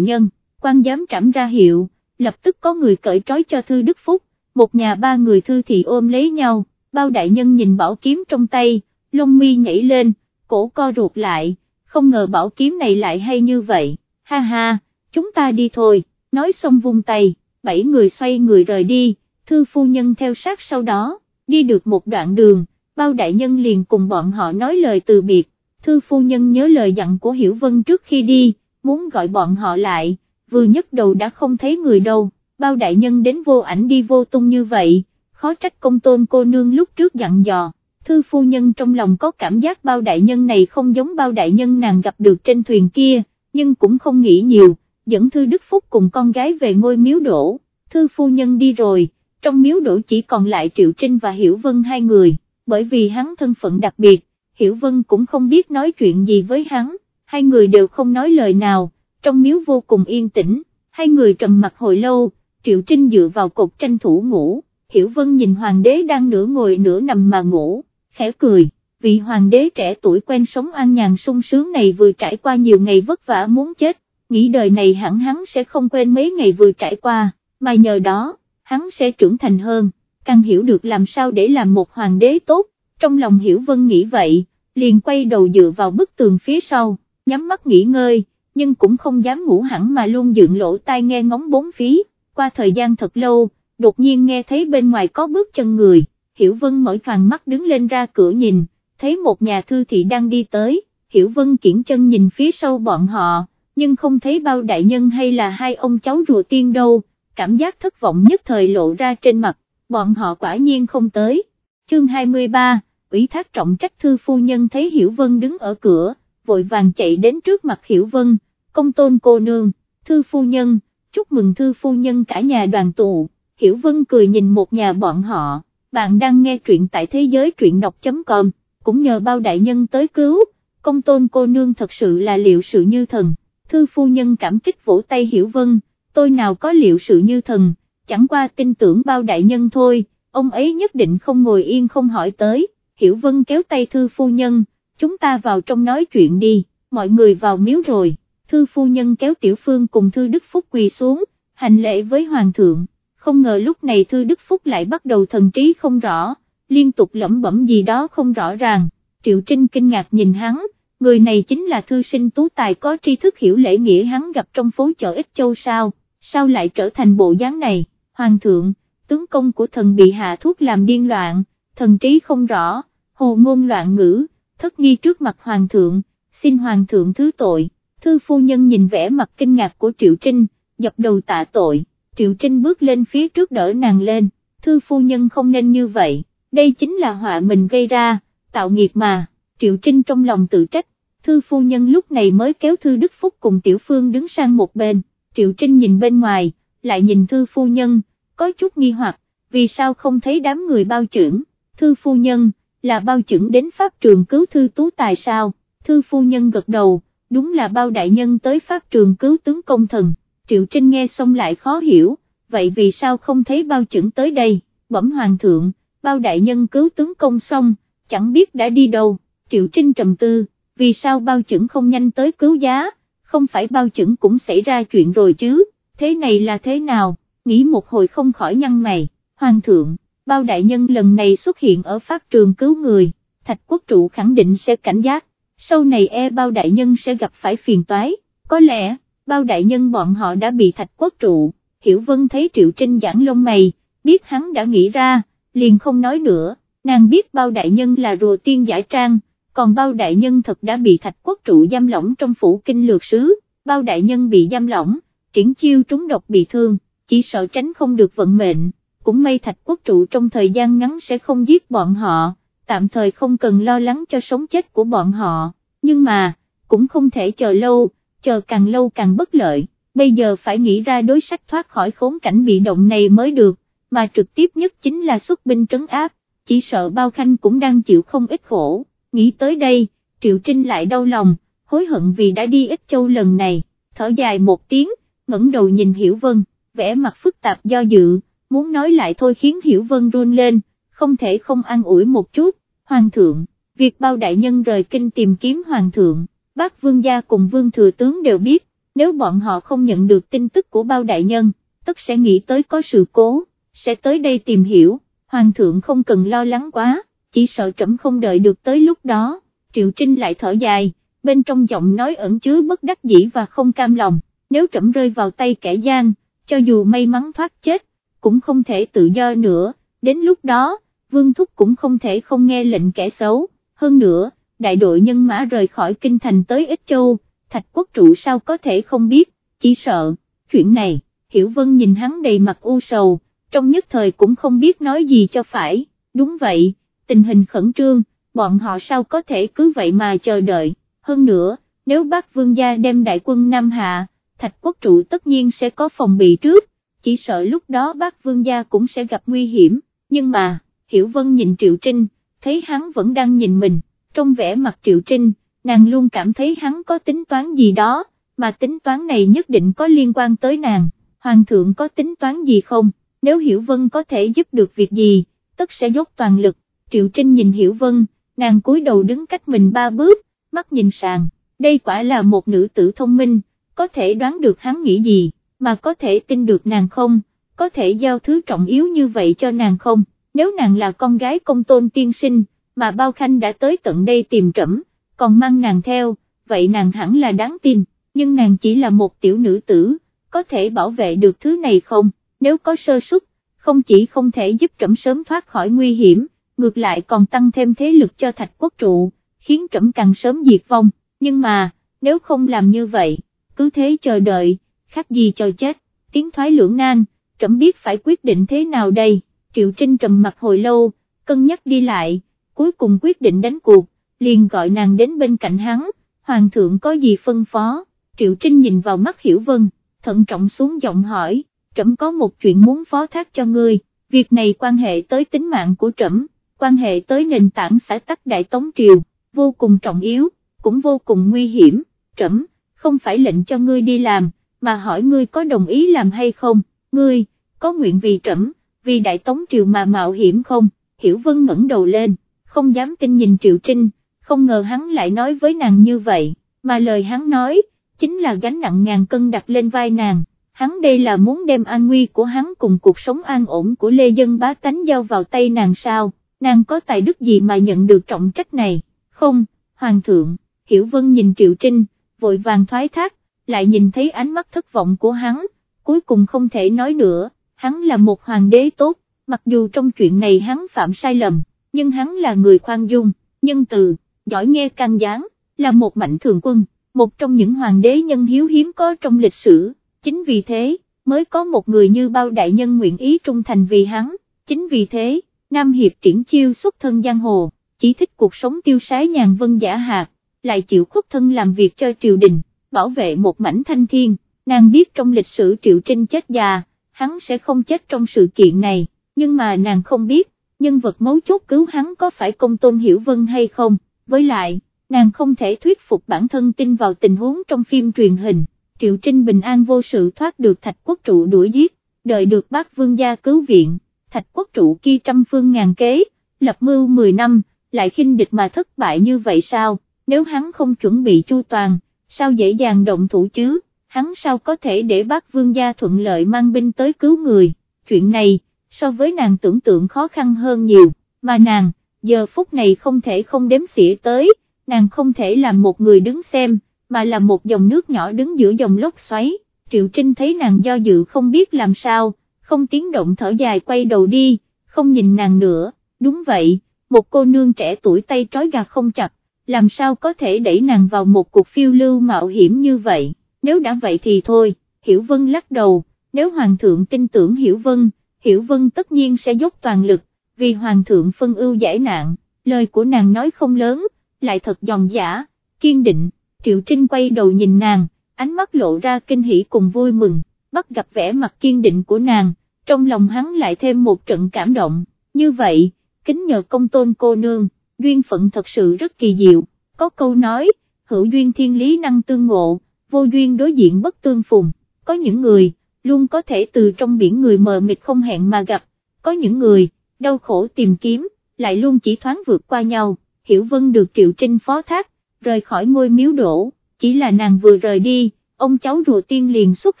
nhân, quan giám trảm ra hiệu, lập tức có người cởi trói cho Thư Đức Phúc, một nhà ba người Thư thì ôm lấy nhau, bao đại nhân nhìn bảo kiếm trong tay, lông mi nhảy lên, cổ co ruột lại, không ngờ bảo kiếm này lại hay như vậy, ha ha, chúng ta đi thôi, nói xong vung tay, bảy người xoay người rời đi, thư phu nhân theo sát sau đó, đi được một đoạn đường, bao đại nhân liền cùng bọn họ nói lời từ biệt, thư phu nhân nhớ lời dặn của Hiểu Vân trước khi đi, muốn gọi bọn họ lại, vừa nhấc đầu đã không thấy người đâu, bao đại nhân đến vô ảnh đi vô tung như vậy, khó trách công tôn cô nương lúc trước dặn dò, thư phu nhân trong lòng có cảm giác bao đại nhân này không giống bao đại nhân nàng gặp được trên thuyền kia, nhưng cũng không nghĩ nhiều, dẫn thư Đức Phúc cùng con gái về ngôi miếu đổ, thư phu nhân đi rồi, trong miếu đổ chỉ còn lại Triệu Trinh và Hiểu Vân hai người, bởi vì hắn thân phận đặc biệt, Hiểu Vân cũng không biết nói chuyện gì với hắn, hai người đều không nói lời nào, trong miếu vô cùng yên tĩnh, hai người trầm mặt hồi lâu, Triệu Trinh dựa vào cột tranh thủ ngủ, Hiểu Vân nhìn hoàng đế đang nửa ngồi nửa nằm mà ngủ, khẽ cười, vị hoàng đế trẻ tuổi quen sống an nhàn sung sướng này vừa trải qua nhiều ngày vất vả muốn chết, nghĩ đời này hẳn hắn sẽ không quên mấy ngày vừa trải qua, mà nhờ đó, hắn sẽ trưởng thành hơn, càng hiểu được làm sao để làm một hoàng đế tốt, trong lòng Hiểu Vân nghĩ vậy, liền quay đầu dựa vào bức tường phía sau, nhắm mắt nghỉ ngơi, nhưng cũng không dám ngủ hẳn mà luôn dựng lỗ tai nghe ngóng bốn phía, qua thời gian thật lâu, đột nhiên nghe thấy bên ngoài có bước chân người, Hiểu Vân mở toàn mắt đứng lên ra cửa nhìn, thấy một nhà thư thị đang đi tới, Hiểu Vân kiển chân nhìn phía sau bọn họ, nhưng không thấy bao đại nhân hay là hai ông cháu rùa tiên đâu, cảm giác thất vọng nhất thời lộ ra trên mặt, bọn họ quả nhiên không tới. Chương 23, ủy thác trọng trách thư phu nhân thấy Hiểu Vân đứng ở cửa, vội vàng chạy đến trước mặt Hiểu Vân, công tôn cô nương, thư phu nhân, chúc mừng thư phu nhân cả nhà đoàn tụ, Hiểu Vân cười nhìn một nhà bọn họ, bạn đang nghe truyện tại thế giới truyện đọc.com, cũng nhờ bao đại nhân tới cứu, công tôn cô nương thật sự là liệu sự như thần, thư phu nhân cảm kích vỗ tay Hiểu Vân, tôi nào có liệu sự như thần, chẳng qua tin tưởng bao đại nhân thôi, ông ấy nhất định không ngồi yên không hỏi tới, Hiểu Vân kéo tay thư phu nhân, chúng ta vào trong nói chuyện đi, mọi người vào miếu rồi, thư phu nhân kéo Tiểu Phương cùng thư Đức Phúc quỳ xuống, hành lễ với Hoàng thượng, không ngờ lúc này thư Đức Phúc lại bắt đầu thần trí không rõ, liên tục lẩm bẩm gì đó không rõ ràng, Triệu Trinh kinh ngạc nhìn hắn, người này chính là thư sinh tú tài có tri thức hiểu lễ nghĩa hắn gặp trong phố chợ Ích Châu sao sao lại trở thành bộ dáng này, hoàng thượng, tướng công của thần bị hạ thuốc làm điên loạn, thần trí không rõ, hồ ngôn loạn ngữ, thất nghi trước mặt hoàng thượng, xin hoàng thượng thứ tội, thư phu nhân nhìn vẻ mặt kinh ngạc của Triệu Trinh, dập đầu tạ tội, Triệu Trinh bước lên phía trước đỡ nàng lên, thư phu nhân không nên như vậy, đây chính là họa mình gây ra, tạo nghiệp mà, Triệu Trinh trong lòng tự trách, thư phu nhân lúc này mới kéo thư Đức Phúc cùng Tiểu Phương đứng sang một bên. Triệu Trinh nhìn bên ngoài, lại nhìn thư phu nhân, có chút nghi hoặc, vì sao không thấy đám người bao trưởng, thư phu nhân, là bao trưởng đến pháp trường cứu thư tú tài sao, thư phu nhân gật đầu, đúng là bao đại nhân tới pháp trường cứu tướng công thần, Triệu Trinh nghe xong lại khó hiểu, vậy vì sao không thấy bao trưởng tới đây, bẩm hoàng thượng, bao đại nhân cứu tướng công xong, chẳng biết đã đi đâu, Triệu Trinh trầm tư, vì sao bao trưởng không nhanh tới cứu giá, không phải bao chừng cũng xảy ra chuyện rồi chứ, thế này là thế nào, nghĩ một hồi không khỏi nhăn mày, hoàng thượng, bao đại nhân lần này xuất hiện ở pháp trường cứu người, thạch quốc trụ khẳng định sẽ cảnh giác, sau này e bao đại nhân sẽ gặp phải phiền toái, có lẽ, bao đại nhân bọn họ đã bị thạch quốc trụ, hiểu vân thấy triệu trinh giãn lông mày, biết hắn đã nghĩ ra, liền không nói nữa, nàng biết bao đại nhân là rùa tiên giải trang, còn bao đại nhân thật đã bị thạch quốc trụ giam lỏng trong phủ kinh lược sứ, bao đại nhân bị giam lỏng, triển chiêu trúng độc bị thương, chỉ sợ tránh không được vận mệnh, cũng may thạch quốc trụ trong thời gian ngắn sẽ không giết bọn họ, tạm thời không cần lo lắng cho sống chết của bọn họ, nhưng mà, cũng không thể chờ lâu, chờ càng lâu càng bất lợi, bây giờ phải nghĩ ra đối sách thoát khỏi khốn cảnh bị động này mới được, mà trực tiếp nhất chính là xuất binh trấn áp, chỉ sợ bao khanh cũng đang chịu không ít khổ. Nghĩ tới đây, Triệu Trinh lại đau lòng, hối hận vì đã đi ít châu lần này, thở dài một tiếng, ngẩng đầu nhìn Hiểu Vân, vẻ mặt phức tạp do dự, muốn nói lại thôi khiến Hiểu Vân run lên, không thể không an ủi một chút, Hoàng thượng, việc bao đại nhân rời kinh tìm kiếm Hoàng thượng, bác vương gia cùng vương thừa tướng đều biết, nếu bọn họ không nhận được tin tức của bao đại nhân, tất sẽ nghĩ tới có sự cố, sẽ tới đây tìm hiểu, Hoàng thượng không cần lo lắng quá, chỉ sợ trẫm không đợi được tới lúc đó, Triệu Trinh lại thở dài, bên trong giọng nói ẩn chứa bất đắc dĩ và không cam lòng, nếu trẫm rơi vào tay kẻ gian, cho dù may mắn thoát chết, cũng không thể tự do nữa, đến lúc đó, Vương Thúc cũng không thể không nghe lệnh kẻ xấu, hơn nữa, đại đội nhân mã rời khỏi kinh thành tới Ích Châu, Thạch Quốc Trụ sao có thể không biết, chỉ sợ, chuyện này, Hiểu Vân nhìn hắn đầy mặt u sầu, trong nhất thời cũng không biết nói gì cho phải, đúng vậy, tình hình khẩn trương, bọn họ sao có thể cứ vậy mà chờ đợi, hơn nữa, nếu bác vương gia đem đại quân Nam Hạ, Thạch Quốc Trụ tất nhiên sẽ có phòng bị trước, chỉ sợ lúc đó bác vương gia cũng sẽ gặp nguy hiểm, nhưng mà, Hiểu Vân nhìn Triệu Trinh, thấy hắn vẫn đang nhìn mình, trong vẻ mặt Triệu Trinh, nàng luôn cảm thấy hắn có tính toán gì đó, mà tính toán này nhất định có liên quan tới nàng, Hoàng thượng có tính toán gì không, nếu Hiểu Vân có thể giúp được việc gì, tất sẽ dốc toàn lực, Triệu Trinh nhìn Hiểu Vân, nàng cúi đầu đứng cách mình ba bước, mắt nhìn sàn, đây quả là một nữ tử thông minh, có thể đoán được hắn nghĩ gì, mà có thể tin được nàng không, có thể giao thứ trọng yếu như vậy cho nàng không, nếu nàng là con gái công tôn tiên sinh, mà bao khanh đã tới tận đây tìm trẫm, còn mang nàng theo, vậy nàng hẳn là đáng tin, nhưng nàng chỉ là một tiểu nữ tử, có thể bảo vệ được thứ này không, nếu có sơ suất, không chỉ không thể giúp trẫm sớm thoát khỏi nguy hiểm, ngược lại còn tăng thêm thế lực cho thạch quốc trụ, khiến trẫm càng sớm diệt vong, nhưng mà, nếu không làm như vậy, cứ thế chờ đợi, khác gì chờ chết, tiếng thoái lưỡng nan, trẫm biết phải quyết định thế nào đây, Triệu Trinh trầm mặt hồi lâu, cân nhắc đi lại, cuối cùng quyết định đánh cuộc, liền gọi nàng đến bên cạnh hắn, Hoàng thượng có gì phân phó, Triệu Trinh nhìn vào mắt Hiểu Vân, thận trọng xuống giọng hỏi, trẫm có một chuyện muốn phó thác cho ngươi, việc này quan hệ tới tính mạng của trẫm, quan hệ tới nền tảng xã tắc Đại Tống Triều, vô cùng trọng yếu, cũng vô cùng nguy hiểm, trẫm, không phải lệnh cho ngươi đi làm, mà hỏi ngươi có đồng ý làm hay không, ngươi, có nguyện vì trẫm, vì Đại Tống Triều mà mạo hiểm không, Hiểu Vân ngẩng đầu lên, không dám tin nhìn Triệu Trinh, không ngờ hắn lại nói với nàng như vậy, mà lời hắn nói, chính là gánh nặng ngàn cân đặt lên vai nàng hắn đây là muốn đem an nguy của hắn cùng cuộc sống an ổn của lê dân bá tánh giao vào tay nàng sao, nàng có tài đức gì mà nhận được trọng trách này, không, hoàng thượng, hiểu vân nhìn triệu trinh, vội vàng thoái thác, lại nhìn thấy ánh mắt thất vọng của hắn, cuối cùng không thể nói nữa, hắn là một hoàng đế tốt, mặc dù trong chuyện này hắn phạm sai lầm, nhưng hắn là người khoan dung, nhân từ, giỏi nghe can gián, là một mạnh thường quân, một trong những hoàng đế nhân hiếu hiếm có trong lịch sử. Chính vì thế, mới có một người như bao đại nhân nguyện ý trung thành vì hắn, chính vì thế, Nam Hiệp triển chiêu xuất thân giang hồ, chỉ thích cuộc sống tiêu sái nhàn vân giả hạt, lại chịu khuất thân làm việc cho triều đình, bảo vệ một mảnh thanh thiên, nàng biết trong lịch sử triệu trinh chết già, hắn sẽ không chết trong sự kiện này, nhưng mà nàng không biết, nhân vật mấu chốt cứu hắn có phải công tôn hiểu vân hay không, với lại, nàng không thể thuyết phục bản thân tin vào tình huống trong phim truyền hình. Triệu Trinh bình an vô sự thoát được thạch quốc trụ đuổi giết, đợi được bác vương gia cứu viện, thạch quốc trụ kia trăm phương ngàn kế, lập mưu 10 năm, lại khinh địch mà thất bại như vậy sao, nếu hắn không chuẩn bị chu toàn, sao dễ dàng động thủ chứ, hắn sao có thể để bác vương gia thuận lợi mang binh tới cứu người, chuyện này, so với nàng tưởng tượng khó khăn hơn nhiều, mà nàng, giờ phút này không thể không đếm xỉa tới, nàng không thể làm một người đứng xem, mà là một dòng nước nhỏ đứng giữa dòng lốc xoáy, Triệu Trinh thấy nàng do dự không biết làm sao, không tiếng động thở dài quay đầu đi, không nhìn nàng nữa, đúng vậy, một cô nương trẻ tuổi tay trói gà không chặt, làm sao có thể đẩy nàng vào một cuộc phiêu lưu mạo hiểm như vậy, nếu đã vậy thì thôi, Hiểu Vân lắc đầu, nếu Hoàng thượng tin tưởng Hiểu Vân, Hiểu Vân tất nhiên sẽ dốc toàn lực, vì Hoàng thượng phân ưu giải nạn, lời của nàng nói không lớn, lại thật dòng giả, kiên định, Triệu Trinh quay đầu nhìn nàng, ánh mắt lộ ra kinh hỉ cùng vui mừng, bắt gặp vẻ mặt kiên định của nàng, trong lòng hắn lại thêm một trận cảm động, như vậy, kính nhờ công tôn cô nương, duyên phận thật sự rất kỳ diệu, có câu nói, hữu duyên thiên lý năng tương ngộ, vô duyên đối diện bất tương phùng, có những người, luôn có thể từ trong biển người mờ mịt không hẹn mà gặp, có những người, đau khổ tìm kiếm, lại luôn chỉ thoáng vượt qua nhau, Hiểu Vân được Triệu Trinh phó thác, rời khỏi ngôi miếu đổ, chỉ là nàng vừa rời đi, ông cháu rùa tiên liền xuất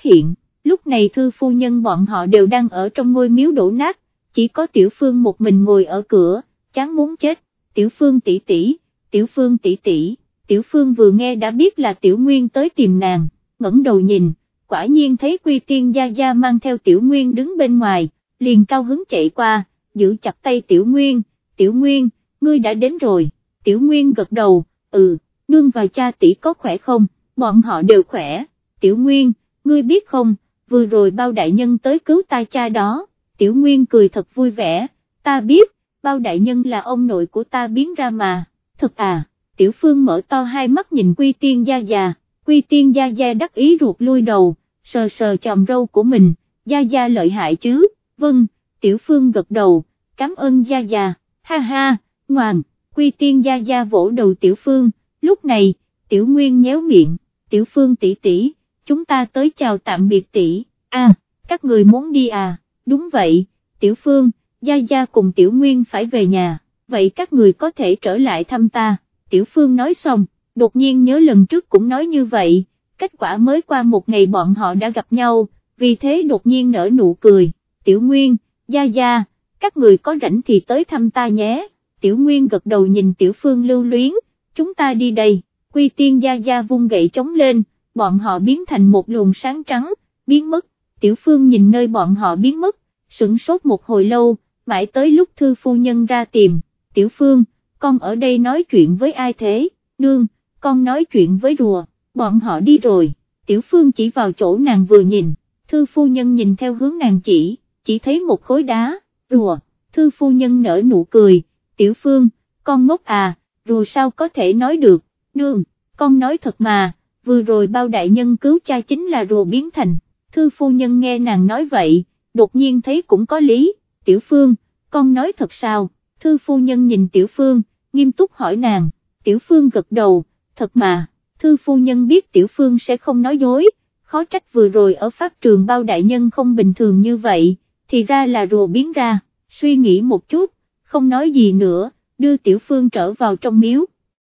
hiện, lúc này thư phu nhân bọn họ đều đang ở trong ngôi miếu đổ nát, chỉ có Tiểu Phương một mình ngồi ở cửa, chán muốn chết, Tiểu Phương tỷ tỷ, Tiểu Phương tỷ tỷ, Tiểu Phương vừa nghe đã biết là Tiểu Nguyên tới tìm nàng, ngẩng đầu nhìn, quả nhiên thấy Quy Tiên Gia Gia mang theo Tiểu Nguyên đứng bên ngoài, liền cao hứng chạy qua, giữ chặt tay Tiểu Nguyên, Tiểu Nguyên, ngươi đã đến rồi, Tiểu Nguyên gật đầu, ừ, nương và cha tỷ có khỏe không, bọn họ đều khỏe, Tiểu Nguyên, ngươi biết không, vừa rồi bao đại nhân tới cứu ta cha đó, Tiểu Nguyên cười thật vui vẻ, ta biết, bao đại nhân là ông nội của ta biến ra mà, thật à, Tiểu Phương mở to hai mắt nhìn Quy Tiên Gia Gia, Quy Tiên Gia Gia đắc ý ruột lui đầu, sờ sờ chòm râu của mình, Gia Gia lợi hại chứ, vâng, Tiểu Phương gật đầu, cảm ơn Gia Gia, ha ha, ngoan, Quy Tiên Gia Gia vỗ đầu Tiểu Phương, lúc này, Tiểu Nguyên nhéo miệng, Tiểu Phương tỷ tỷ, chúng ta tới chào tạm biệt tỷ, à, các người muốn đi à, đúng vậy, Tiểu Phương, Gia Gia cùng Tiểu Nguyên phải về nhà, vậy các người có thể trở lại thăm ta, Tiểu Phương nói xong, đột nhiên nhớ lần trước cũng nói như vậy, kết quả mới qua một ngày bọn họ đã gặp nhau, vì thế đột nhiên nở nụ cười, Tiểu Nguyên, Gia Gia, các người có rảnh thì tới thăm ta nhé, Tiểu Nguyên gật đầu nhìn Tiểu Phương lưu luyến, chúng ta đi đây, Quy Tiên Gia Gia vung gậy trống lên, bọn họ biến thành một luồng sáng trắng, biến mất, Tiểu Phương nhìn nơi bọn họ biến mất, sửng sốt một hồi lâu, mãi tới lúc thư phu nhân ra tìm, Tiểu Phương, con ở đây nói chuyện với ai thế, nương, con nói chuyện với rùa, bọn họ đi rồi, Tiểu Phương chỉ vào chỗ nàng vừa nhìn, thư phu nhân nhìn theo hướng nàng chỉ, chỉ thấy một khối đá, rùa, thư phu nhân nở nụ cười, Tiểu Phương, con ngốc à, rùa sao có thể nói được, nương, con nói thật mà, vừa rồi bao đại nhân cứu cha chính là rùa biến thành, thư phu nhân nghe nàng nói vậy, đột nhiên thấy cũng có lý, Tiểu Phương, con nói thật sao, thư phu nhân nhìn Tiểu Phương, nghiêm túc hỏi nàng, Tiểu Phương gật đầu, thật mà, thư phu nhân biết Tiểu Phương sẽ không nói dối, khó trách vừa rồi ở pháp trường bao đại nhân không bình thường như vậy, thì ra là rùa biến ra, suy nghĩ một chút, không nói gì nữa, đưa Tiểu Phương trở vào trong miếu,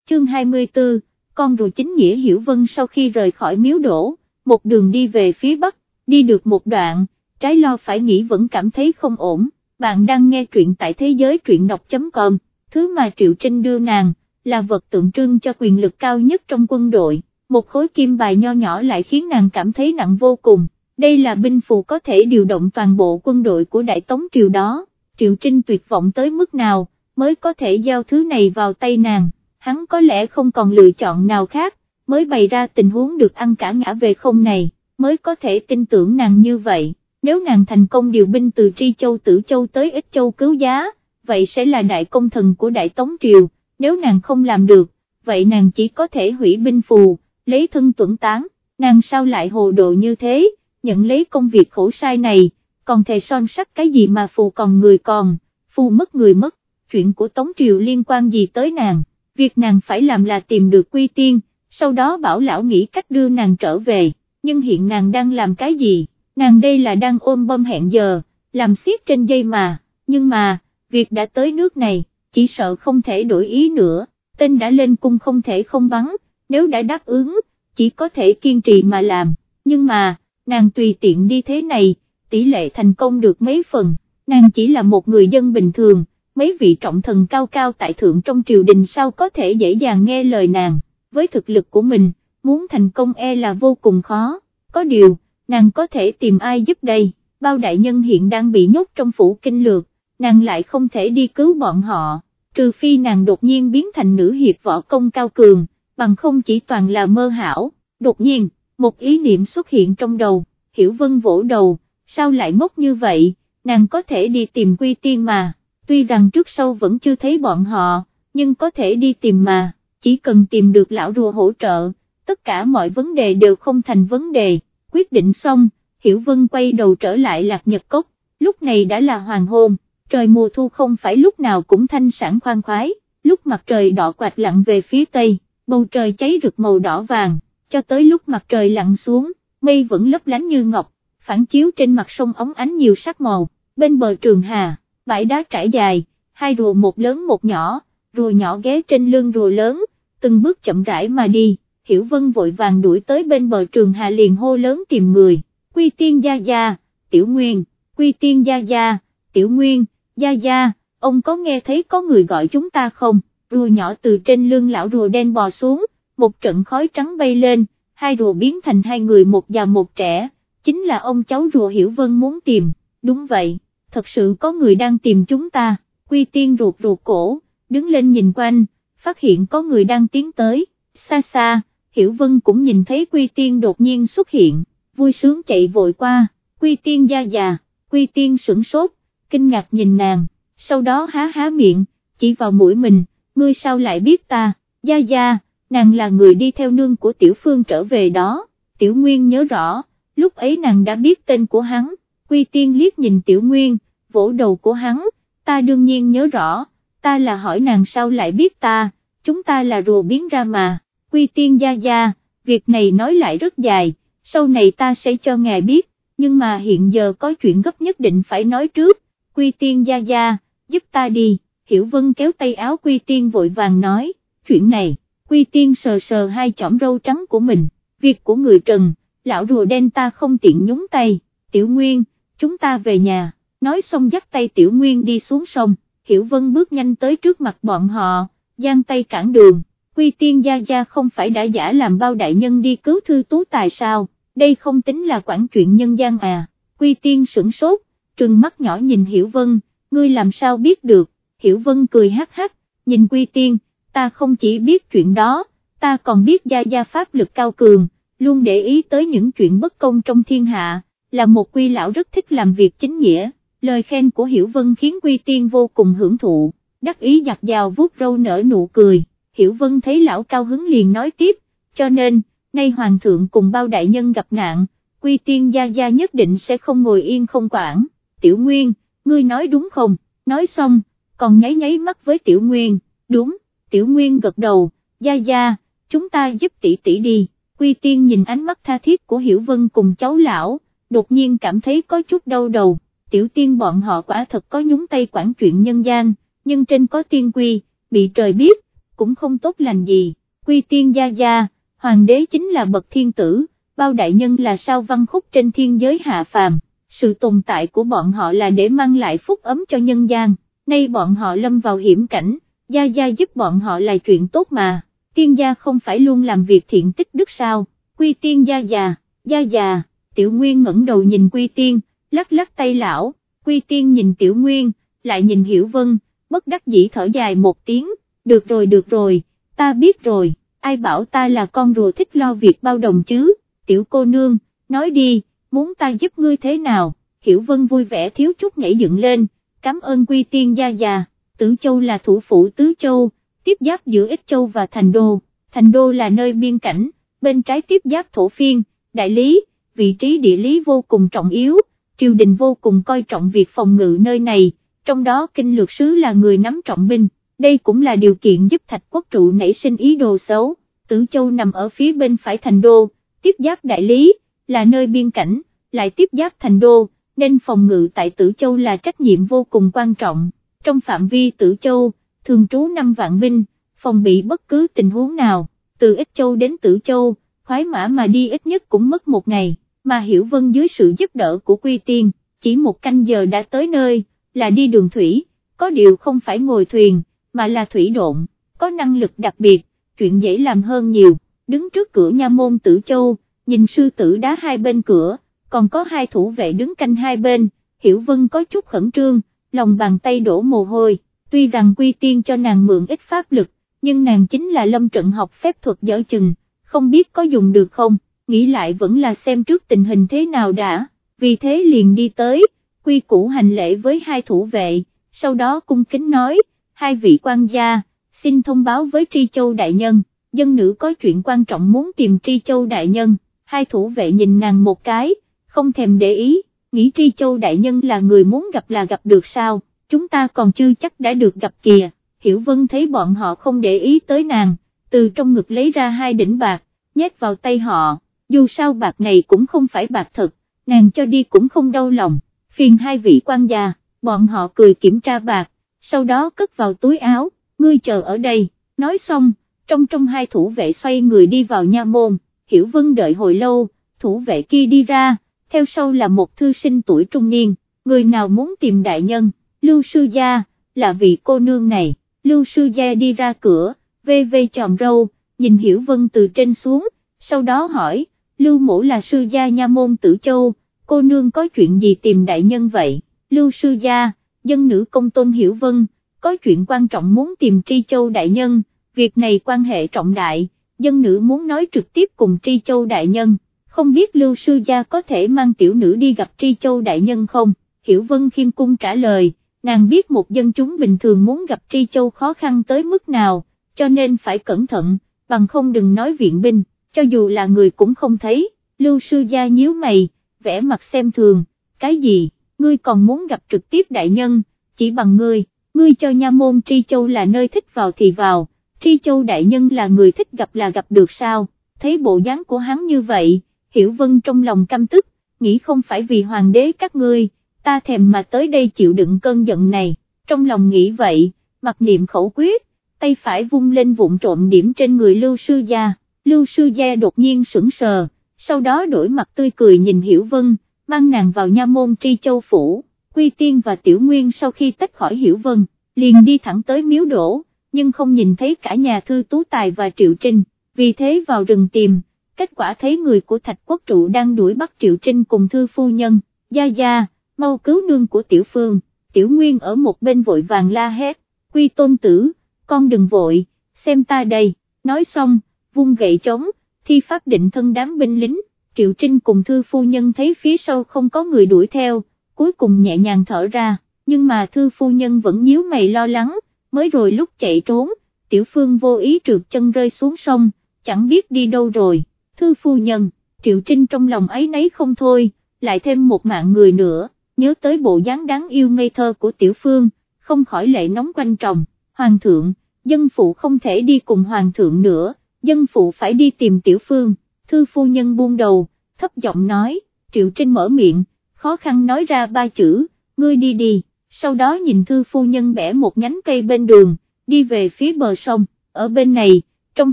chương 24, con rùa chính nghĩa hiểu vân sau khi rời khỏi miếu đổ, một đường đi về phía bắc, đi được một đoạn, trái lo phải nghĩ vẫn cảm thấy không ổn, bạn đang nghe truyện tại thế giới truyện đọc.com, thứ mà Triệu Trinh đưa nàng, là vật tượng trưng cho quyền lực cao nhất trong quân đội, một khối kim bài nho nhỏ lại khiến nàng cảm thấy nặng vô cùng, đây là binh phù có thể điều động toàn bộ quân đội của Đại Tống Triều đó, Triệu Trinh tuyệt vọng tới mức nào, mới có thể giao thứ này vào tay nàng, hắn có lẽ không còn lựa chọn nào khác, mới bày ra tình huống được ăn cả ngã về không này, mới có thể tin tưởng nàng như vậy. Nếu nàng thành công điều binh từ Tri Châu Tử Châu tới Ích Châu cứu giá, vậy sẽ là đại công thần của Đại Tống Triều, nếu nàng không làm được, vậy nàng chỉ có thể hủy binh phù, lấy thân tuẩn tán, nàng sao lại hồ đồ như thế, nhận lấy công việc khổ sai này, còn thề son sắt cái gì mà phù còn người còn, phù mất người mất, chuyện của Tống Triều liên quan gì tới nàng, việc nàng phải làm là tìm được quy tiên, sau đó bảo lão nghĩ cách đưa nàng trở về, nhưng hiện nàng đang làm cái gì? nàng đây là đang ôm bom hẹn giờ, làm xiết trên dây mà, nhưng mà, việc đã tới nước này, chỉ sợ không thể đổi ý nữa, tên đã lên cung không thể không bắn, nếu đã đáp ứng, chỉ có thể kiên trì mà làm, nhưng mà, nàng tùy tiện đi thế này, tỷ lệ thành công được mấy phần, nàng chỉ là một người dân bình thường, mấy vị trọng thần cao cao tại thượng trong triều đình sao có thể dễ dàng nghe lời nàng, với thực lực của mình, muốn thành công e là vô cùng khó, có điều, nàng có thể tìm ai giúp đây, bao đại nhân hiện đang bị nhốt trong phủ kinh lược, nàng lại không thể đi cứu bọn họ, trừ phi nàng đột nhiên biến thành nữ hiệp võ công cao cường, bằng không chỉ toàn là mơ hảo, đột nhiên, một ý niệm xuất hiện trong đầu, hiểu vân vỗ đầu, sao lại ngốc như vậy, nàng có thể đi tìm quy tiên mà, tuy rằng trước sau vẫn chưa thấy bọn họ, nhưng có thể đi tìm mà, chỉ cần tìm được lão rùa hỗ trợ, tất cả mọi vấn đề đều không thành vấn đề. Quyết định xong, Hiểu Vân quay đầu trở lại lạc nhật cốc, lúc này đã là hoàng hôn, trời mùa thu không phải lúc nào cũng thanh sản khoan khoái, lúc mặt trời đỏ quạt lặn về phía tây, bầu trời cháy rực màu đỏ vàng, cho tới lúc mặt trời lặn xuống, mây vẫn lấp lánh như ngọc, phản chiếu trên mặt sông ống ánh nhiều sắc màu, bên bờ trường hà, bãi đá trải dài, hai rùa một lớn một nhỏ, rùa nhỏ ghé trên lưng rùa lớn, từng bước chậm rãi mà đi, Hiểu Vân vội vàng đuổi tới bên bờ trường hà liền hô lớn tìm người, quy tiên gia gia, tiểu nguyên, quy tiên gia gia, tiểu nguyên, gia gia, ông có nghe thấy có người gọi chúng ta không, rùa nhỏ từ trên lưng lão rùa đen bò xuống, một trận khói trắng bay lên, hai rùa biến thành hai người một già một trẻ, chính là ông cháu rùa Hiểu Vân muốn tìm, đúng vậy, thật sự có người đang tìm chúng ta, quy tiên ruột ruột cổ, đứng lên nhìn quanh, phát hiện có người đang tiến tới, xa xa, Hiểu Vân cũng nhìn thấy Quy Tiên đột nhiên xuất hiện, vui sướng chạy vội qua, Quy Tiên gia già, Quy Tiên sửng sốt, kinh ngạc nhìn nàng, sau đó há há miệng, chỉ vào mũi mình, ngươi sao lại biết ta, gia gia, nàng là người đi theo nương của Tiểu Phương trở về đó, Tiểu Nguyên nhớ rõ, lúc ấy nàng đã biết tên của hắn, Quy Tiên liếc nhìn Tiểu Nguyên, vỗ đầu của hắn, ta đương nhiên nhớ rõ, ta là hỏi nàng sao lại biết ta, chúng ta là rùa biến ra mà quy tiên gia gia, việc này nói lại rất dài, sau này ta sẽ cho ngài biết, nhưng mà hiện giờ có chuyện gấp nhất định phải nói trước, quy tiên gia gia, giúp ta đi, hiểu vân kéo tay áo quy tiên vội vàng nói, chuyện này, quy tiên sờ sờ hai chỏm râu trắng của mình, việc của người trần, lão rùa đen ta không tiện nhúng tay, tiểu nguyên, chúng ta về nhà, nói xong dắt tay tiểu nguyên đi xuống sông, hiểu vân bước nhanh tới trước mặt bọn họ, giang tay cản đường. Quy tiên gia gia không phải đã giả làm bao đại nhân đi cứu thư tú tài sao, đây không tính là quản chuyện nhân gian à, quy tiên sửng sốt, trừng mắt nhỏ nhìn Hiểu Vân, ngươi làm sao biết được, Hiểu Vân cười hắc hắc, nhìn quy tiên, ta không chỉ biết chuyện đó, ta còn biết gia gia pháp lực cao cường, luôn để ý tới những chuyện bất công trong thiên hạ, là một quy lão rất thích làm việc chính nghĩa, lời khen của Hiểu Vân khiến quy tiên vô cùng hưởng thụ, đắc ý giặt dào vuốt râu nở nụ cười. Hiểu Vân thấy lão cao hứng liền nói tiếp, cho nên, nay Hoàng thượng cùng bao đại nhân gặp nạn, quy tiên gia gia nhất định sẽ không ngồi yên không quản, Tiểu Nguyên, ngươi nói đúng không, nói xong, còn nháy nháy mắt với Tiểu Nguyên, đúng, Tiểu Nguyên gật đầu, gia gia, chúng ta giúp tỷ tỷ đi, quy tiên nhìn ánh mắt tha thiết của Hiểu Vân cùng cháu lão, đột nhiên cảm thấy có chút đau đầu, Tiểu Tiên bọn họ quả thật có nhúng tay quản chuyện nhân gian, nhưng trên có tiên quy, bị trời biết, cũng không tốt lành gì, quy tiên gia gia, hoàng đế chính là bậc thiên tử, bao đại nhân là sao văn khúc trên thiên giới hạ phàm, sự tồn tại của bọn họ là để mang lại phúc ấm cho nhân gian, nay bọn họ lâm vào hiểm cảnh, gia gia giúp bọn họ là chuyện tốt mà, tiên gia không phải luôn làm việc thiện tích đức sao, quy tiên gia già, gia già, tiểu nguyên ngẩng đầu nhìn quy tiên, lắc lắc tay lão, quy tiên nhìn tiểu nguyên, lại nhìn hiểu vân, bất đắc dĩ thở dài một tiếng, được rồi được rồi, ta biết rồi, ai bảo ta là con rùa thích lo việc bao đồng chứ, tiểu cô nương, nói đi, muốn ta giúp ngươi thế nào, hiểu vân vui vẻ thiếu chút nhảy dựng lên, cảm ơn quy tiên gia già, tử châu là thủ phủ tứ châu, tiếp giáp giữa Ích Châu và Thành Đô, Thành Đô là nơi biên cảnh, bên trái tiếp giáp thổ phiên, đại lý, vị trí địa lý vô cùng trọng yếu, triều đình vô cùng coi trọng việc phòng ngự nơi này, trong đó kinh lược sứ là người nắm trọng binh. Đây cũng là điều kiện giúp thạch quốc trụ nảy sinh ý đồ xấu, Tử Châu nằm ở phía bên phải thành đô, tiếp giáp đại lý, là nơi biên cảnh, lại tiếp giáp thành đô, nên phòng ngự tại Tử Châu là trách nhiệm vô cùng quan trọng, trong phạm vi Tử Châu, thường trú 5 vạn binh, phòng bị bất cứ tình huống nào, từ Ích Châu đến Tử Châu, khoái mã mà đi ít nhất cũng mất một ngày, mà Hiểu Vân dưới sự giúp đỡ của Quy Tiên, chỉ một canh giờ đã tới nơi, là đi đường thủy, có điều không phải ngồi thuyền mà là thủy độn, có năng lực đặc biệt, chuyện dễ làm hơn nhiều, đứng trước cửa nha môn tử châu, nhìn sư tử đá hai bên cửa, còn có hai thủ vệ đứng canh hai bên, Hiểu Vân có chút khẩn trương, lòng bàn tay đổ mồ hôi, tuy rằng quy tiên cho nàng mượn ít pháp lực, nhưng nàng chính là lâm trận học phép thuật dở chừng, không biết có dùng được không, nghĩ lại vẫn là xem trước tình hình thế nào đã, vì thế liền đi tới, quy củ hành lễ với hai thủ vệ, sau đó cung kính nói, hai vị quan gia, xin thông báo với Tri Châu Đại Nhân, dân nữ có chuyện quan trọng muốn tìm Tri Châu Đại Nhân, hai thủ vệ nhìn nàng một cái, không thèm để ý, nghĩ Tri Châu Đại Nhân là người muốn gặp là gặp được sao, chúng ta còn chưa chắc đã được gặp kìa, Hiểu Vân thấy bọn họ không để ý tới nàng, từ trong ngực lấy ra hai đỉnh bạc, nhét vào tay họ, dù sao bạc này cũng không phải bạc thật, nàng cho đi cũng không đau lòng, phiền hai vị quan gia, bọn họ cười kiểm tra bạc, sau đó cất vào túi áo, ngươi chờ ở đây, nói xong, trong trong hai thủ vệ xoay người đi vào nha môn, Hiểu Vân đợi hồi lâu, thủ vệ kia đi ra, theo sau là một thư sinh tuổi trung niên, người nào muốn tìm đại nhân, Lưu Sư Gia, là vị cô nương này, Lưu Sư Gia đi ra cửa, vê vê tròm râu, nhìn Hiểu Vân từ trên xuống, sau đó hỏi, Lưu Mổ là Sư Gia Nha Môn Tử Châu, cô nương có chuyện gì tìm đại nhân vậy, Lưu Sư Gia, dân nữ công tôn Hiểu Vân, có chuyện quan trọng muốn tìm Tri Châu đại nhân, việc này quan hệ trọng đại, dân nữ muốn nói trực tiếp cùng Tri Châu đại nhân, không biết Lưu Sư Gia có thể mang tiểu nữ đi gặp Tri Châu đại nhân không, Hiểu Vân khiêm cung trả lời, nàng biết một dân chúng bình thường muốn gặp Tri Châu khó khăn tới mức nào, cho nên phải cẩn thận, bằng không đừng nói viện binh, cho dù là người cũng không thấy, Lưu Sư Gia nhíu mày, vẽ mặt xem thường, cái gì, ngươi còn muốn gặp trực tiếp đại nhân, chỉ bằng ngươi, ngươi cho nha môn Tri Châu là nơi thích vào thì vào, Tri Châu đại nhân là người thích gặp là gặp được sao, thấy bộ dáng của hắn như vậy, Hiểu Vân trong lòng căm tức, nghĩ không phải vì hoàng đế các ngươi, ta thèm mà tới đây chịu đựng cơn giận này, trong lòng nghĩ vậy, mặt niệm khẩu quyết, tay phải vung lên vụn trộm điểm trên người Lưu Sư Gia, Lưu Sư Gia đột nhiên sững sờ, sau đó đổi mặt tươi cười nhìn Hiểu Vân, mang nàng vào nha môn tri châu phủ, Quy Tiên và Tiểu Nguyên sau khi tách khỏi Hiểu Vân, liền đi thẳng tới miếu đổ, nhưng không nhìn thấy cả nhà thư Tú Tài và Triệu Trinh, vì thế vào rừng tìm, kết quả thấy người của Thạch Quốc Trụ đang đuổi bắt Triệu Trinh cùng thư phu nhân, Gia Gia, mau cứu nương của Tiểu Phương, Tiểu Nguyên ở một bên vội vàng la hét, Quy Tôn Tử, con đừng vội, xem ta đây, nói xong, vung gậy trống, thi pháp định thân đám binh lính, Triệu Trinh cùng thư phu nhân thấy phía sau không có người đuổi theo, cuối cùng nhẹ nhàng thở ra, nhưng mà thư phu nhân vẫn nhíu mày lo lắng, mới rồi lúc chạy trốn, tiểu phương vô ý trượt chân rơi xuống sông, chẳng biết đi đâu rồi, thư phu nhân, Triệu Trinh trong lòng ấy nấy không thôi, lại thêm một mạng người nữa, nhớ tới bộ dáng đáng yêu ngây thơ của tiểu phương, không khỏi lệ nóng quanh tròng, hoàng thượng, dân phụ không thể đi cùng hoàng thượng nữa, dân phụ phải đi tìm tiểu phương, thư phu nhân buông đầu, thấp giọng nói, Triệu Trinh mở miệng, khó khăn nói ra ba chữ, ngươi đi đi, sau đó nhìn thư phu nhân bẻ một nhánh cây bên đường, đi về phía bờ sông, ở bên này, trong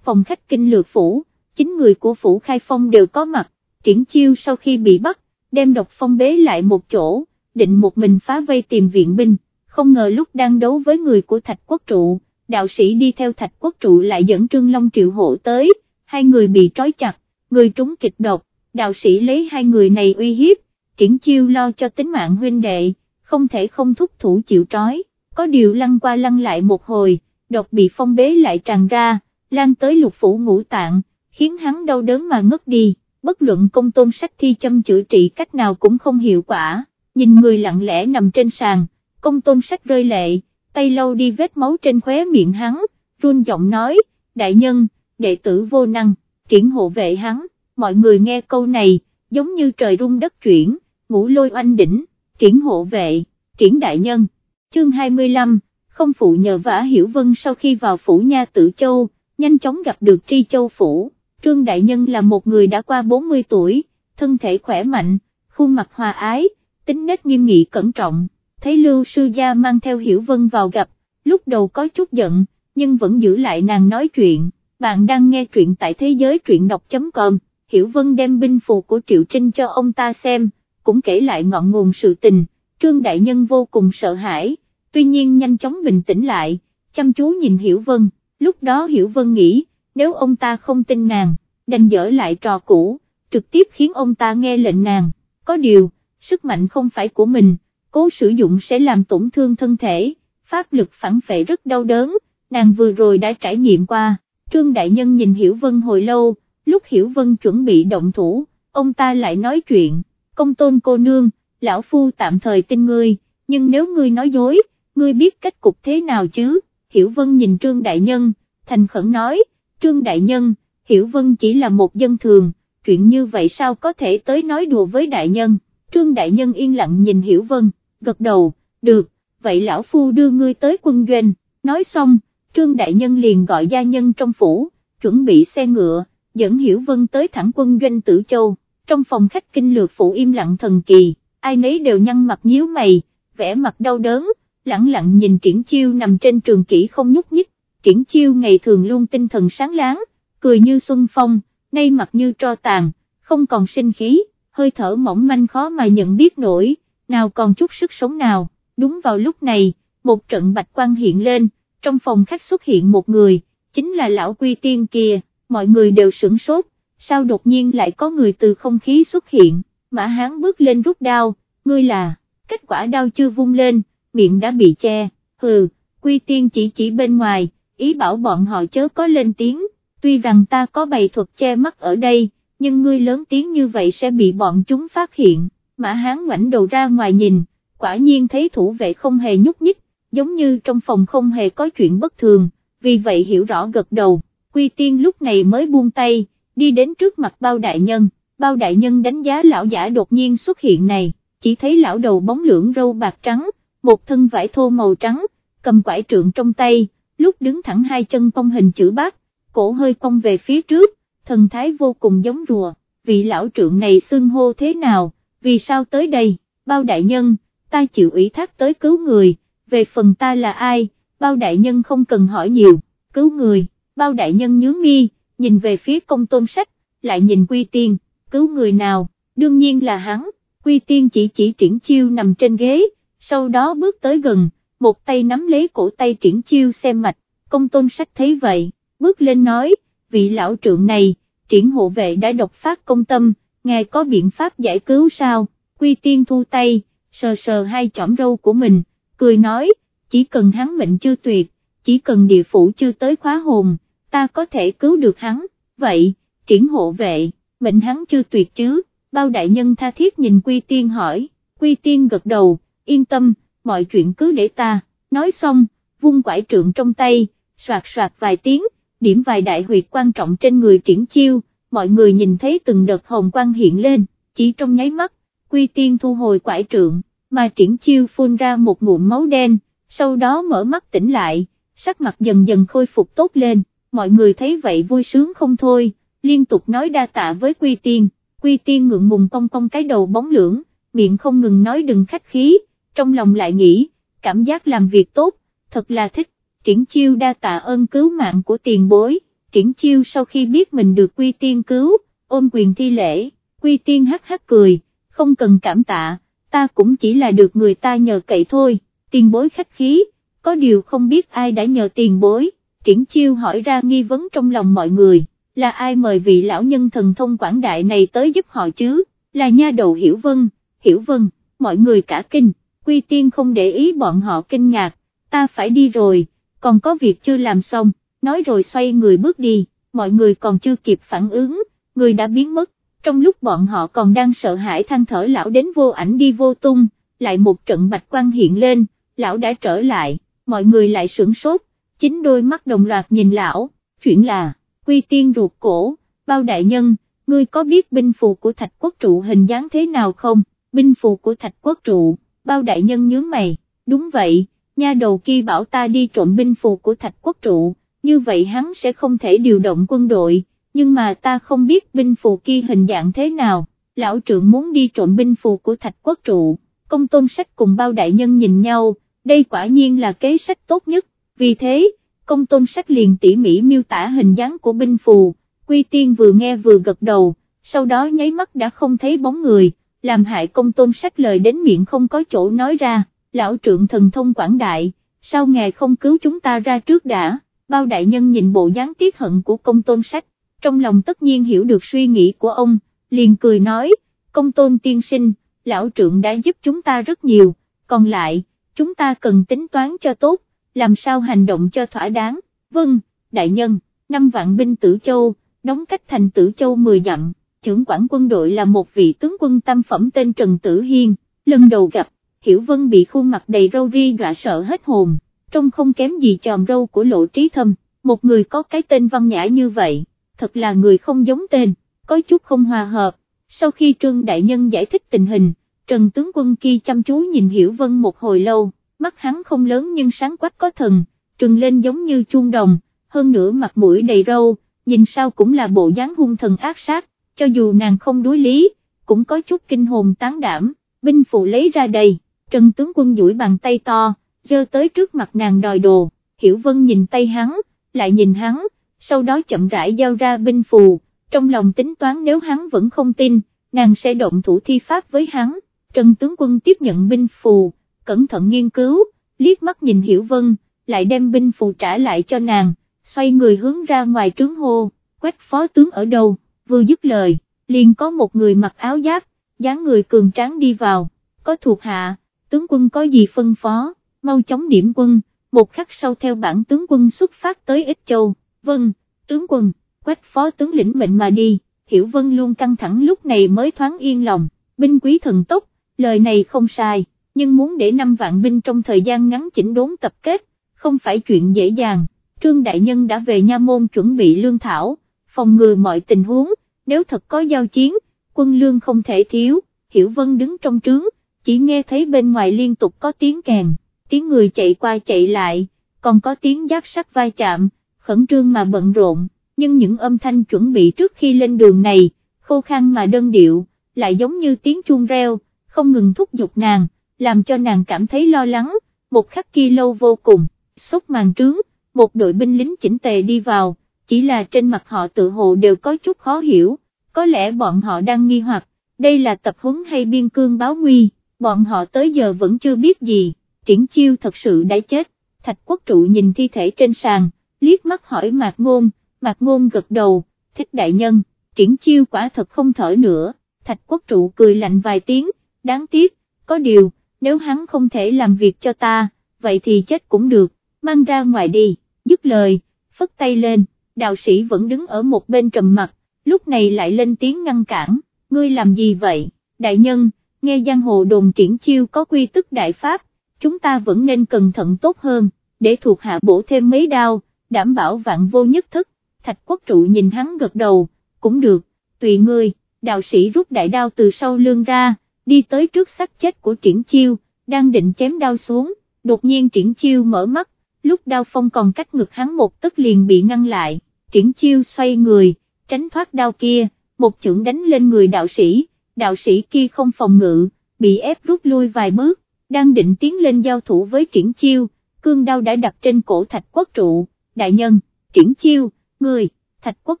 phòng khách kinh lược phủ, chính người của phủ khai phong đều có mặt, triển chiêu sau khi bị bắt, đem độc phong bế lại một chỗ, định một mình phá vây tìm viện binh, không ngờ lúc đang đấu với người của thạch quốc trụ, đạo sĩ đi theo thạch quốc trụ lại dẫn Trương Long triệu hộ tới, hai người bị trói chặt, người trúng kịch độc, đạo sĩ lấy hai người này uy hiếp, triển chiêu lo cho tính mạng huynh đệ, không thể không thúc thủ chịu trói, có điều lăn qua lăn lại một hồi, độc bị phong bế lại tràn ra, lan tới lục phủ ngũ tạng, khiến hắn đau đớn mà ngất đi, bất luận công tôn sách thi châm chữa trị cách nào cũng không hiệu quả, nhìn người lặng lẽ nằm trên sàn, công tôn sách rơi lệ, tay lâu đi vết máu trên khóe miệng hắn, run giọng nói, đại nhân, đệ tử vô năng, triển hộ vệ hắn, mọi người nghe câu này, giống như trời rung đất chuyển, ngủ lôi oanh đỉnh, triển hộ vệ, triển đại nhân, chương 25, không phụ nhờ vả hiểu vân sau khi vào phủ nha tử châu, nhanh chóng gặp được tri châu phủ, trương đại nhân là một người đã qua 40 tuổi, thân thể khỏe mạnh, khuôn mặt hòa ái, tính nết nghiêm nghị cẩn trọng, thấy lưu sư gia mang theo hiểu vân vào gặp, lúc đầu có chút giận, nhưng vẫn giữ lại nàng nói chuyện, bạn đang nghe truyện tại thế giới truyện đọc.com, hiểu vân đem binh phù của Triệu Trinh cho ông ta xem, cũng kể lại ngọn nguồn sự tình, Trương Đại Nhân vô cùng sợ hãi, tuy nhiên nhanh chóng bình tĩnh lại, chăm chú nhìn Hiểu Vân, lúc đó Hiểu Vân nghĩ, nếu ông ta không tin nàng, đành dở lại trò cũ, trực tiếp khiến ông ta nghe lệnh nàng, có điều, sức mạnh không phải của mình, cố sử dụng sẽ làm tổn thương thân thể, pháp lực phản phệ rất đau đớn, nàng vừa rồi đã trải nghiệm qua, Trương Đại Nhân nhìn Hiểu Vân hồi lâu, lúc Hiểu Vân chuẩn bị động thủ, ông ta lại nói chuyện, công tôn cô nương, lão phu tạm thời tin ngươi, nhưng nếu ngươi nói dối, ngươi biết cách cục thế nào chứ, Hiểu Vân nhìn Trương Đại Nhân, thành khẩn nói, Trương Đại Nhân, Hiểu Vân chỉ là một dân thường, chuyện như vậy sao có thể tới nói đùa với Đại Nhân, Trương Đại Nhân yên lặng nhìn Hiểu Vân, gật đầu, được, vậy lão phu đưa ngươi tới quân doanh, nói xong, Trương Đại Nhân liền gọi gia nhân trong phủ, chuẩn bị xe ngựa, dẫn Hiểu Vân tới thẳng quân doanh tử châu, trong phòng khách kinh lược phụ im lặng thần kỳ, ai nấy đều nhăn mặt nhíu mày, vẻ mặt đau đớn, lặng lặng nhìn triển chiêu nằm trên trường kỷ không nhúc nhích, triển chiêu ngày thường luôn tinh thần sáng láng, cười như xuân phong, nay mặt như tro tàn, không còn sinh khí, hơi thở mỏng manh khó mà nhận biết nổi, nào còn chút sức sống nào, đúng vào lúc này, một trận bạch quang hiện lên, trong phòng khách xuất hiện một người, chính là lão quy tiên kia, mọi người đều sửng sốt, sao đột nhiên lại có người từ không khí xuất hiện, mã hán bước lên rút đao, ngươi là, kết quả đao chưa vung lên, miệng đã bị che, hừ, quy tiên chỉ chỉ bên ngoài, ý bảo bọn họ chớ có lên tiếng, tuy rằng ta có bày thuật che mắt ở đây, nhưng ngươi lớn tiếng như vậy sẽ bị bọn chúng phát hiện, mã hán ngoảnh đầu ra ngoài nhìn, quả nhiên thấy thủ vệ không hề nhúc nhích, giống như trong phòng không hề có chuyện bất thường, vì vậy hiểu rõ gật đầu, quy tiên lúc này mới buông tay, đi đến trước mặt bao đại nhân, bao đại nhân đánh giá lão giả đột nhiên xuất hiện này, chỉ thấy lão đầu bóng lưỡng râu bạc trắng, một thân vải thô màu trắng, cầm quải trượng trong tay, lúc đứng thẳng hai chân cong hình chữ bát, cổ hơi cong về phía trước, thần thái vô cùng giống rùa, vị lão trượng này xưng hô thế nào, vì sao tới đây, bao đại nhân, ta chịu ủy thác tới cứu người, về phần ta là ai, bao đại nhân không cần hỏi nhiều, cứu người, bao đại nhân nhướng mi, nhìn về phía công tôn sách, lại nhìn quy tiên, cứu người nào, đương nhiên là hắn, quy tiên chỉ chỉ triển chiêu nằm trên ghế, sau đó bước tới gần, một tay nắm lấy cổ tay triển chiêu xem mạch, công tôn sách thấy vậy, bước lên nói, vị lão trượng này, triển hộ vệ đã độc phát công tâm, ngài có biện pháp giải cứu sao, quy tiên thu tay, sờ sờ hai chỏm râu của mình, cười nói, chỉ cần hắn mệnh chưa tuyệt, chỉ cần địa phủ chưa tới khóa hồn, ta có thể cứu được hắn, vậy, triển hộ vệ, mệnh hắn chưa tuyệt chứ, bao đại nhân tha thiết nhìn Quy Tiên hỏi, Quy Tiên gật đầu, yên tâm, mọi chuyện cứ để ta, nói xong, vung quải trượng trong tay, soạt soạt vài tiếng, điểm vài đại huyệt quan trọng trên người triển chiêu, mọi người nhìn thấy từng đợt hồng quang hiện lên, chỉ trong nháy mắt, Quy Tiên thu hồi quải trượng, mà triển chiêu phun ra một ngụm máu đen, sau đó mở mắt tỉnh lại, sắc mặt dần dần khôi phục tốt lên, mọi người thấy vậy vui sướng không thôi, liên tục nói đa tạ với Quy Tiên, Quy Tiên ngượng ngùng cong cong cái đầu bóng lưỡng, miệng không ngừng nói đừng khách khí, trong lòng lại nghĩ, cảm giác làm việc tốt, thật là thích, triển chiêu đa tạ ơn cứu mạng của tiền bối, triển chiêu sau khi biết mình được Quy Tiên cứu, ôm quyền thi lễ, Quy Tiên hắc hắc cười, không cần cảm tạ, ta cũng chỉ là được người ta nhờ cậy thôi, tiền bối khách khí, có điều không biết ai đã nhờ tiền bối, triển chiêu hỏi ra nghi vấn trong lòng mọi người, là ai mời vị lão nhân thần thông quảng đại này tới giúp họ chứ, là nha đầu Hiểu Vân, Hiểu Vân, mọi người cả kinh, Quy Tiên không để ý bọn họ kinh ngạc, ta phải đi rồi, còn có việc chưa làm xong, nói rồi xoay người bước đi, mọi người còn chưa kịp phản ứng, người đã biến mất, trong lúc bọn họ còn đang sợ hãi than thở lão đến vô ảnh đi vô tung, lại một trận bạch quang hiện lên, lão đã trở lại, mọi người lại sửng sốt, chính đôi mắt đồng loạt nhìn lão, chuyện là, quy tiên ruột cổ, bao đại nhân, ngươi có biết binh phù của thạch quốc trụ hình dáng thế nào không, binh phù của thạch quốc trụ, bao đại nhân nhướng mày, đúng vậy, nha đầu kia bảo ta đi trộm binh phù của thạch quốc trụ, như vậy hắn sẽ không thể điều động quân đội nhưng mà ta không biết binh phù kia hình dạng thế nào, lão trưởng muốn đi trộm binh phù của thạch quốc trụ, công tôn sách cùng bao đại nhân nhìn nhau, đây quả nhiên là kế sách tốt nhất, vì thế, công tôn sách liền tỉ mỉ miêu tả hình dáng của binh phù, quy tiên vừa nghe vừa gật đầu, sau đó nháy mắt đã không thấy bóng người, làm hại công tôn sách lời đến miệng không có chỗ nói ra, lão trượng thần thông quảng đại, sao ngài không cứu chúng ta ra trước đã, bao đại nhân nhìn bộ dáng tiếc hận của công tôn sách, trong lòng tất nhiên hiểu được suy nghĩ của ông, liền cười nói, công tôn tiên sinh, lão trượng đã giúp chúng ta rất nhiều, còn lại, chúng ta cần tính toán cho tốt, làm sao hành động cho thỏa đáng, vâng, đại nhân, năm vạn binh tử châu, đóng cách thành tử châu 10 dặm, trưởng quản quân đội là một vị tướng quân tam phẩm tên Trần Tử Hiên, lần đầu gặp, Hiểu Vân bị khuôn mặt đầy râu ri dọa sợ hết hồn, trông không kém gì tròm râu của lộ trí thâm, một người có cái tên văn nhã như vậy thật là người không giống tên, có chút không hòa hợp. Sau khi Trương Đại Nhân giải thích tình hình, Trần Tướng Quân kia chăm chú nhìn Hiểu Vân một hồi lâu, mắt hắn không lớn nhưng sáng quắc có thần, trừng lên giống như chuông đồng, hơn nữa mặt mũi đầy râu, nhìn sao cũng là bộ dáng hung thần ác sát, cho dù nàng không đối lý, cũng có chút kinh hồn tán đảm, binh phụ lấy ra đầy, Trần tướng quân duỗi bàn tay to, giơ tới trước mặt nàng đòi đồ, Hiểu Vân nhìn tay hắn, lại nhìn hắn, sau đó chậm rãi giao ra binh phù, trong lòng tính toán nếu hắn vẫn không tin, nàng sẽ động thủ thi pháp với hắn, Trần tướng quân tiếp nhận binh phù, cẩn thận nghiên cứu, liếc mắt nhìn Hiểu Vân, lại đem binh phù trả lại cho nàng, xoay người hướng ra ngoài trướng hô, quách phó tướng ở đâu, vừa dứt lời, liền có một người mặc áo giáp, dáng người cường tráng đi vào, có thuộc hạ, tướng quân có gì phân phó, mau chóng điểm quân, một khắc sau theo bản tướng quân xuất phát tới Ích Châu, vâng, tướng quân, quách phó tướng lĩnh mệnh mà đi, Hiểu Vân luôn căng thẳng lúc này mới thoáng yên lòng, binh quý thần tốc, lời này không sai, nhưng muốn để năm vạn binh trong thời gian ngắn chỉnh đốn tập kết, không phải chuyện dễ dàng, Trương Đại Nhân đã về nha môn chuẩn bị lương thảo, phòng ngừa mọi tình huống, nếu thật có giao chiến, quân lương không thể thiếu, Hiểu Vân đứng trong trướng, chỉ nghe thấy bên ngoài liên tục có tiếng kèn, tiếng người chạy qua chạy lại, còn có tiếng giác sắt vai chạm, khẩn trương mà bận rộn, nhưng những âm thanh chuẩn bị trước khi lên đường này, khô khan mà đơn điệu, lại giống như tiếng chuông reo, không ngừng thúc giục nàng, làm cho nàng cảm thấy lo lắng, một khắc kia lâu vô cùng, sốt màn trướng, một đội binh lính chỉnh tề đi vào, chỉ là trên mặt họ tự hồ đều có chút khó hiểu, có lẽ bọn họ đang nghi hoặc, đây là tập huấn hay biên cương báo nguy, bọn họ tới giờ vẫn chưa biết gì, triển chiêu thật sự đã chết, thạch quốc trụ nhìn thi thể trên sàn, liếc mắt hỏi mạc ngôn, mạc ngôn gật đầu, thích đại nhân, triển chiêu quả thật không thở nữa, thạch quốc trụ cười lạnh vài tiếng, đáng tiếc, có điều, nếu hắn không thể làm việc cho ta, vậy thì chết cũng được, mang ra ngoài đi, dứt lời, phất tay lên, đạo sĩ vẫn đứng ở một bên trầm mặt, lúc này lại lên tiếng ngăn cản, ngươi làm gì vậy, đại nhân, nghe giang hồ đồn triển chiêu có quy tức đại pháp, chúng ta vẫn nên cẩn thận tốt hơn, để thuộc hạ bổ thêm mấy đao, đảm bảo vạn vô nhất thức, thạch quốc trụ nhìn hắn gật đầu, cũng được, tùy ngươi, đạo sĩ rút đại đao từ sau lưng ra, đi tới trước xác chết của triển chiêu, đang định chém đao xuống, đột nhiên triển chiêu mở mắt, lúc đao phong còn cách ngực hắn một tức liền bị ngăn lại, triển chiêu xoay người, tránh thoát đao kia, một chưởng đánh lên người đạo sĩ, đạo sĩ kia không phòng ngự, bị ép rút lui vài bước, đang định tiến lên giao thủ với triển chiêu, cương đao đã đặt trên cổ thạch quốc trụ, đại nhân, triển chiêu, người, thạch quốc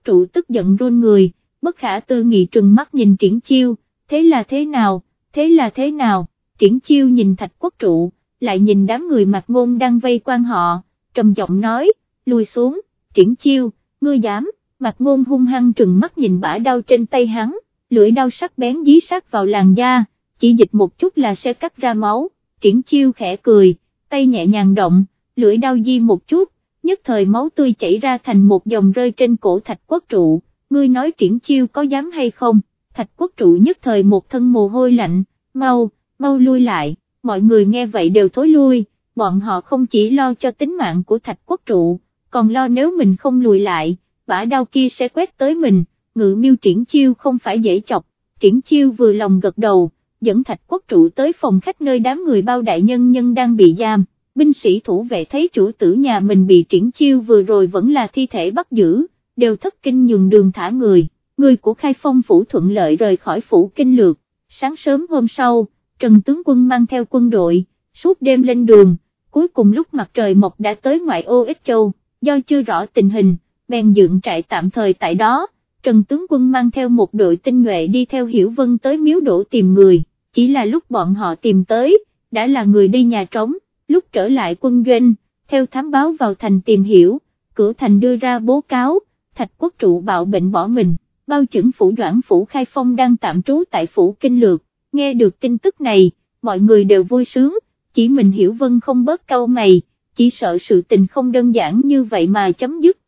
trụ tức giận run người, bất khả tư nghị trừng mắt nhìn triển chiêu, thế là thế nào, thế là thế nào, triển chiêu nhìn thạch quốc trụ, lại nhìn đám người mặt ngôn đang vây quan họ, trầm giọng nói, lùi xuống, triển chiêu, ngươi dám, mặt ngôn hung hăng trừng mắt nhìn bả đau trên tay hắn, lưỡi đau sắc bén dí sát vào làn da, chỉ dịch một chút là sẽ cắt ra máu, triển chiêu khẽ cười, tay nhẹ nhàng động, lưỡi đau di một chút, nhất thời máu tươi chảy ra thành một dòng rơi trên cổ thạch quốc trụ, ngươi nói triển chiêu có dám hay không, thạch quốc trụ nhất thời một thân mồ hôi lạnh, mau, mau lui lại, mọi người nghe vậy đều thối lui, bọn họ không chỉ lo cho tính mạng của thạch quốc trụ, còn lo nếu mình không lùi lại, bả đau kia sẽ quét tới mình, ngự miêu triển chiêu không phải dễ chọc, triển chiêu vừa lòng gật đầu, dẫn thạch quốc trụ tới phòng khách nơi đám người bao đại nhân nhân đang bị giam, binh sĩ thủ vệ thấy chủ tử nhà mình bị triển chiêu vừa rồi vẫn là thi thể bắt giữ, đều thất kinh nhường đường thả người, người của khai phong phủ thuận lợi rời khỏi phủ kinh lược, sáng sớm hôm sau, Trần Tướng Quân mang theo quân đội, suốt đêm lên đường, cuối cùng lúc mặt trời mọc đã tới ngoại ô Ích Châu, do chưa rõ tình hình, bèn dựng trại tạm thời tại đó, Trần Tướng Quân mang theo một đội tinh nhuệ đi theo Hiểu Vân tới miếu đổ tìm người, chỉ là lúc bọn họ tìm tới, đã là người đi nhà trống, lúc trở lại quân doanh, theo thám báo vào thành tìm hiểu, cửa thành đưa ra bố cáo, thạch quốc trụ bạo bệnh bỏ mình, bao chẩn phủ doãn phủ khai phong đang tạm trú tại phủ kinh lược, nghe được tin tức này, mọi người đều vui sướng, chỉ mình hiểu vân không bớt câu mày, chỉ sợ sự tình không đơn giản như vậy mà chấm dứt,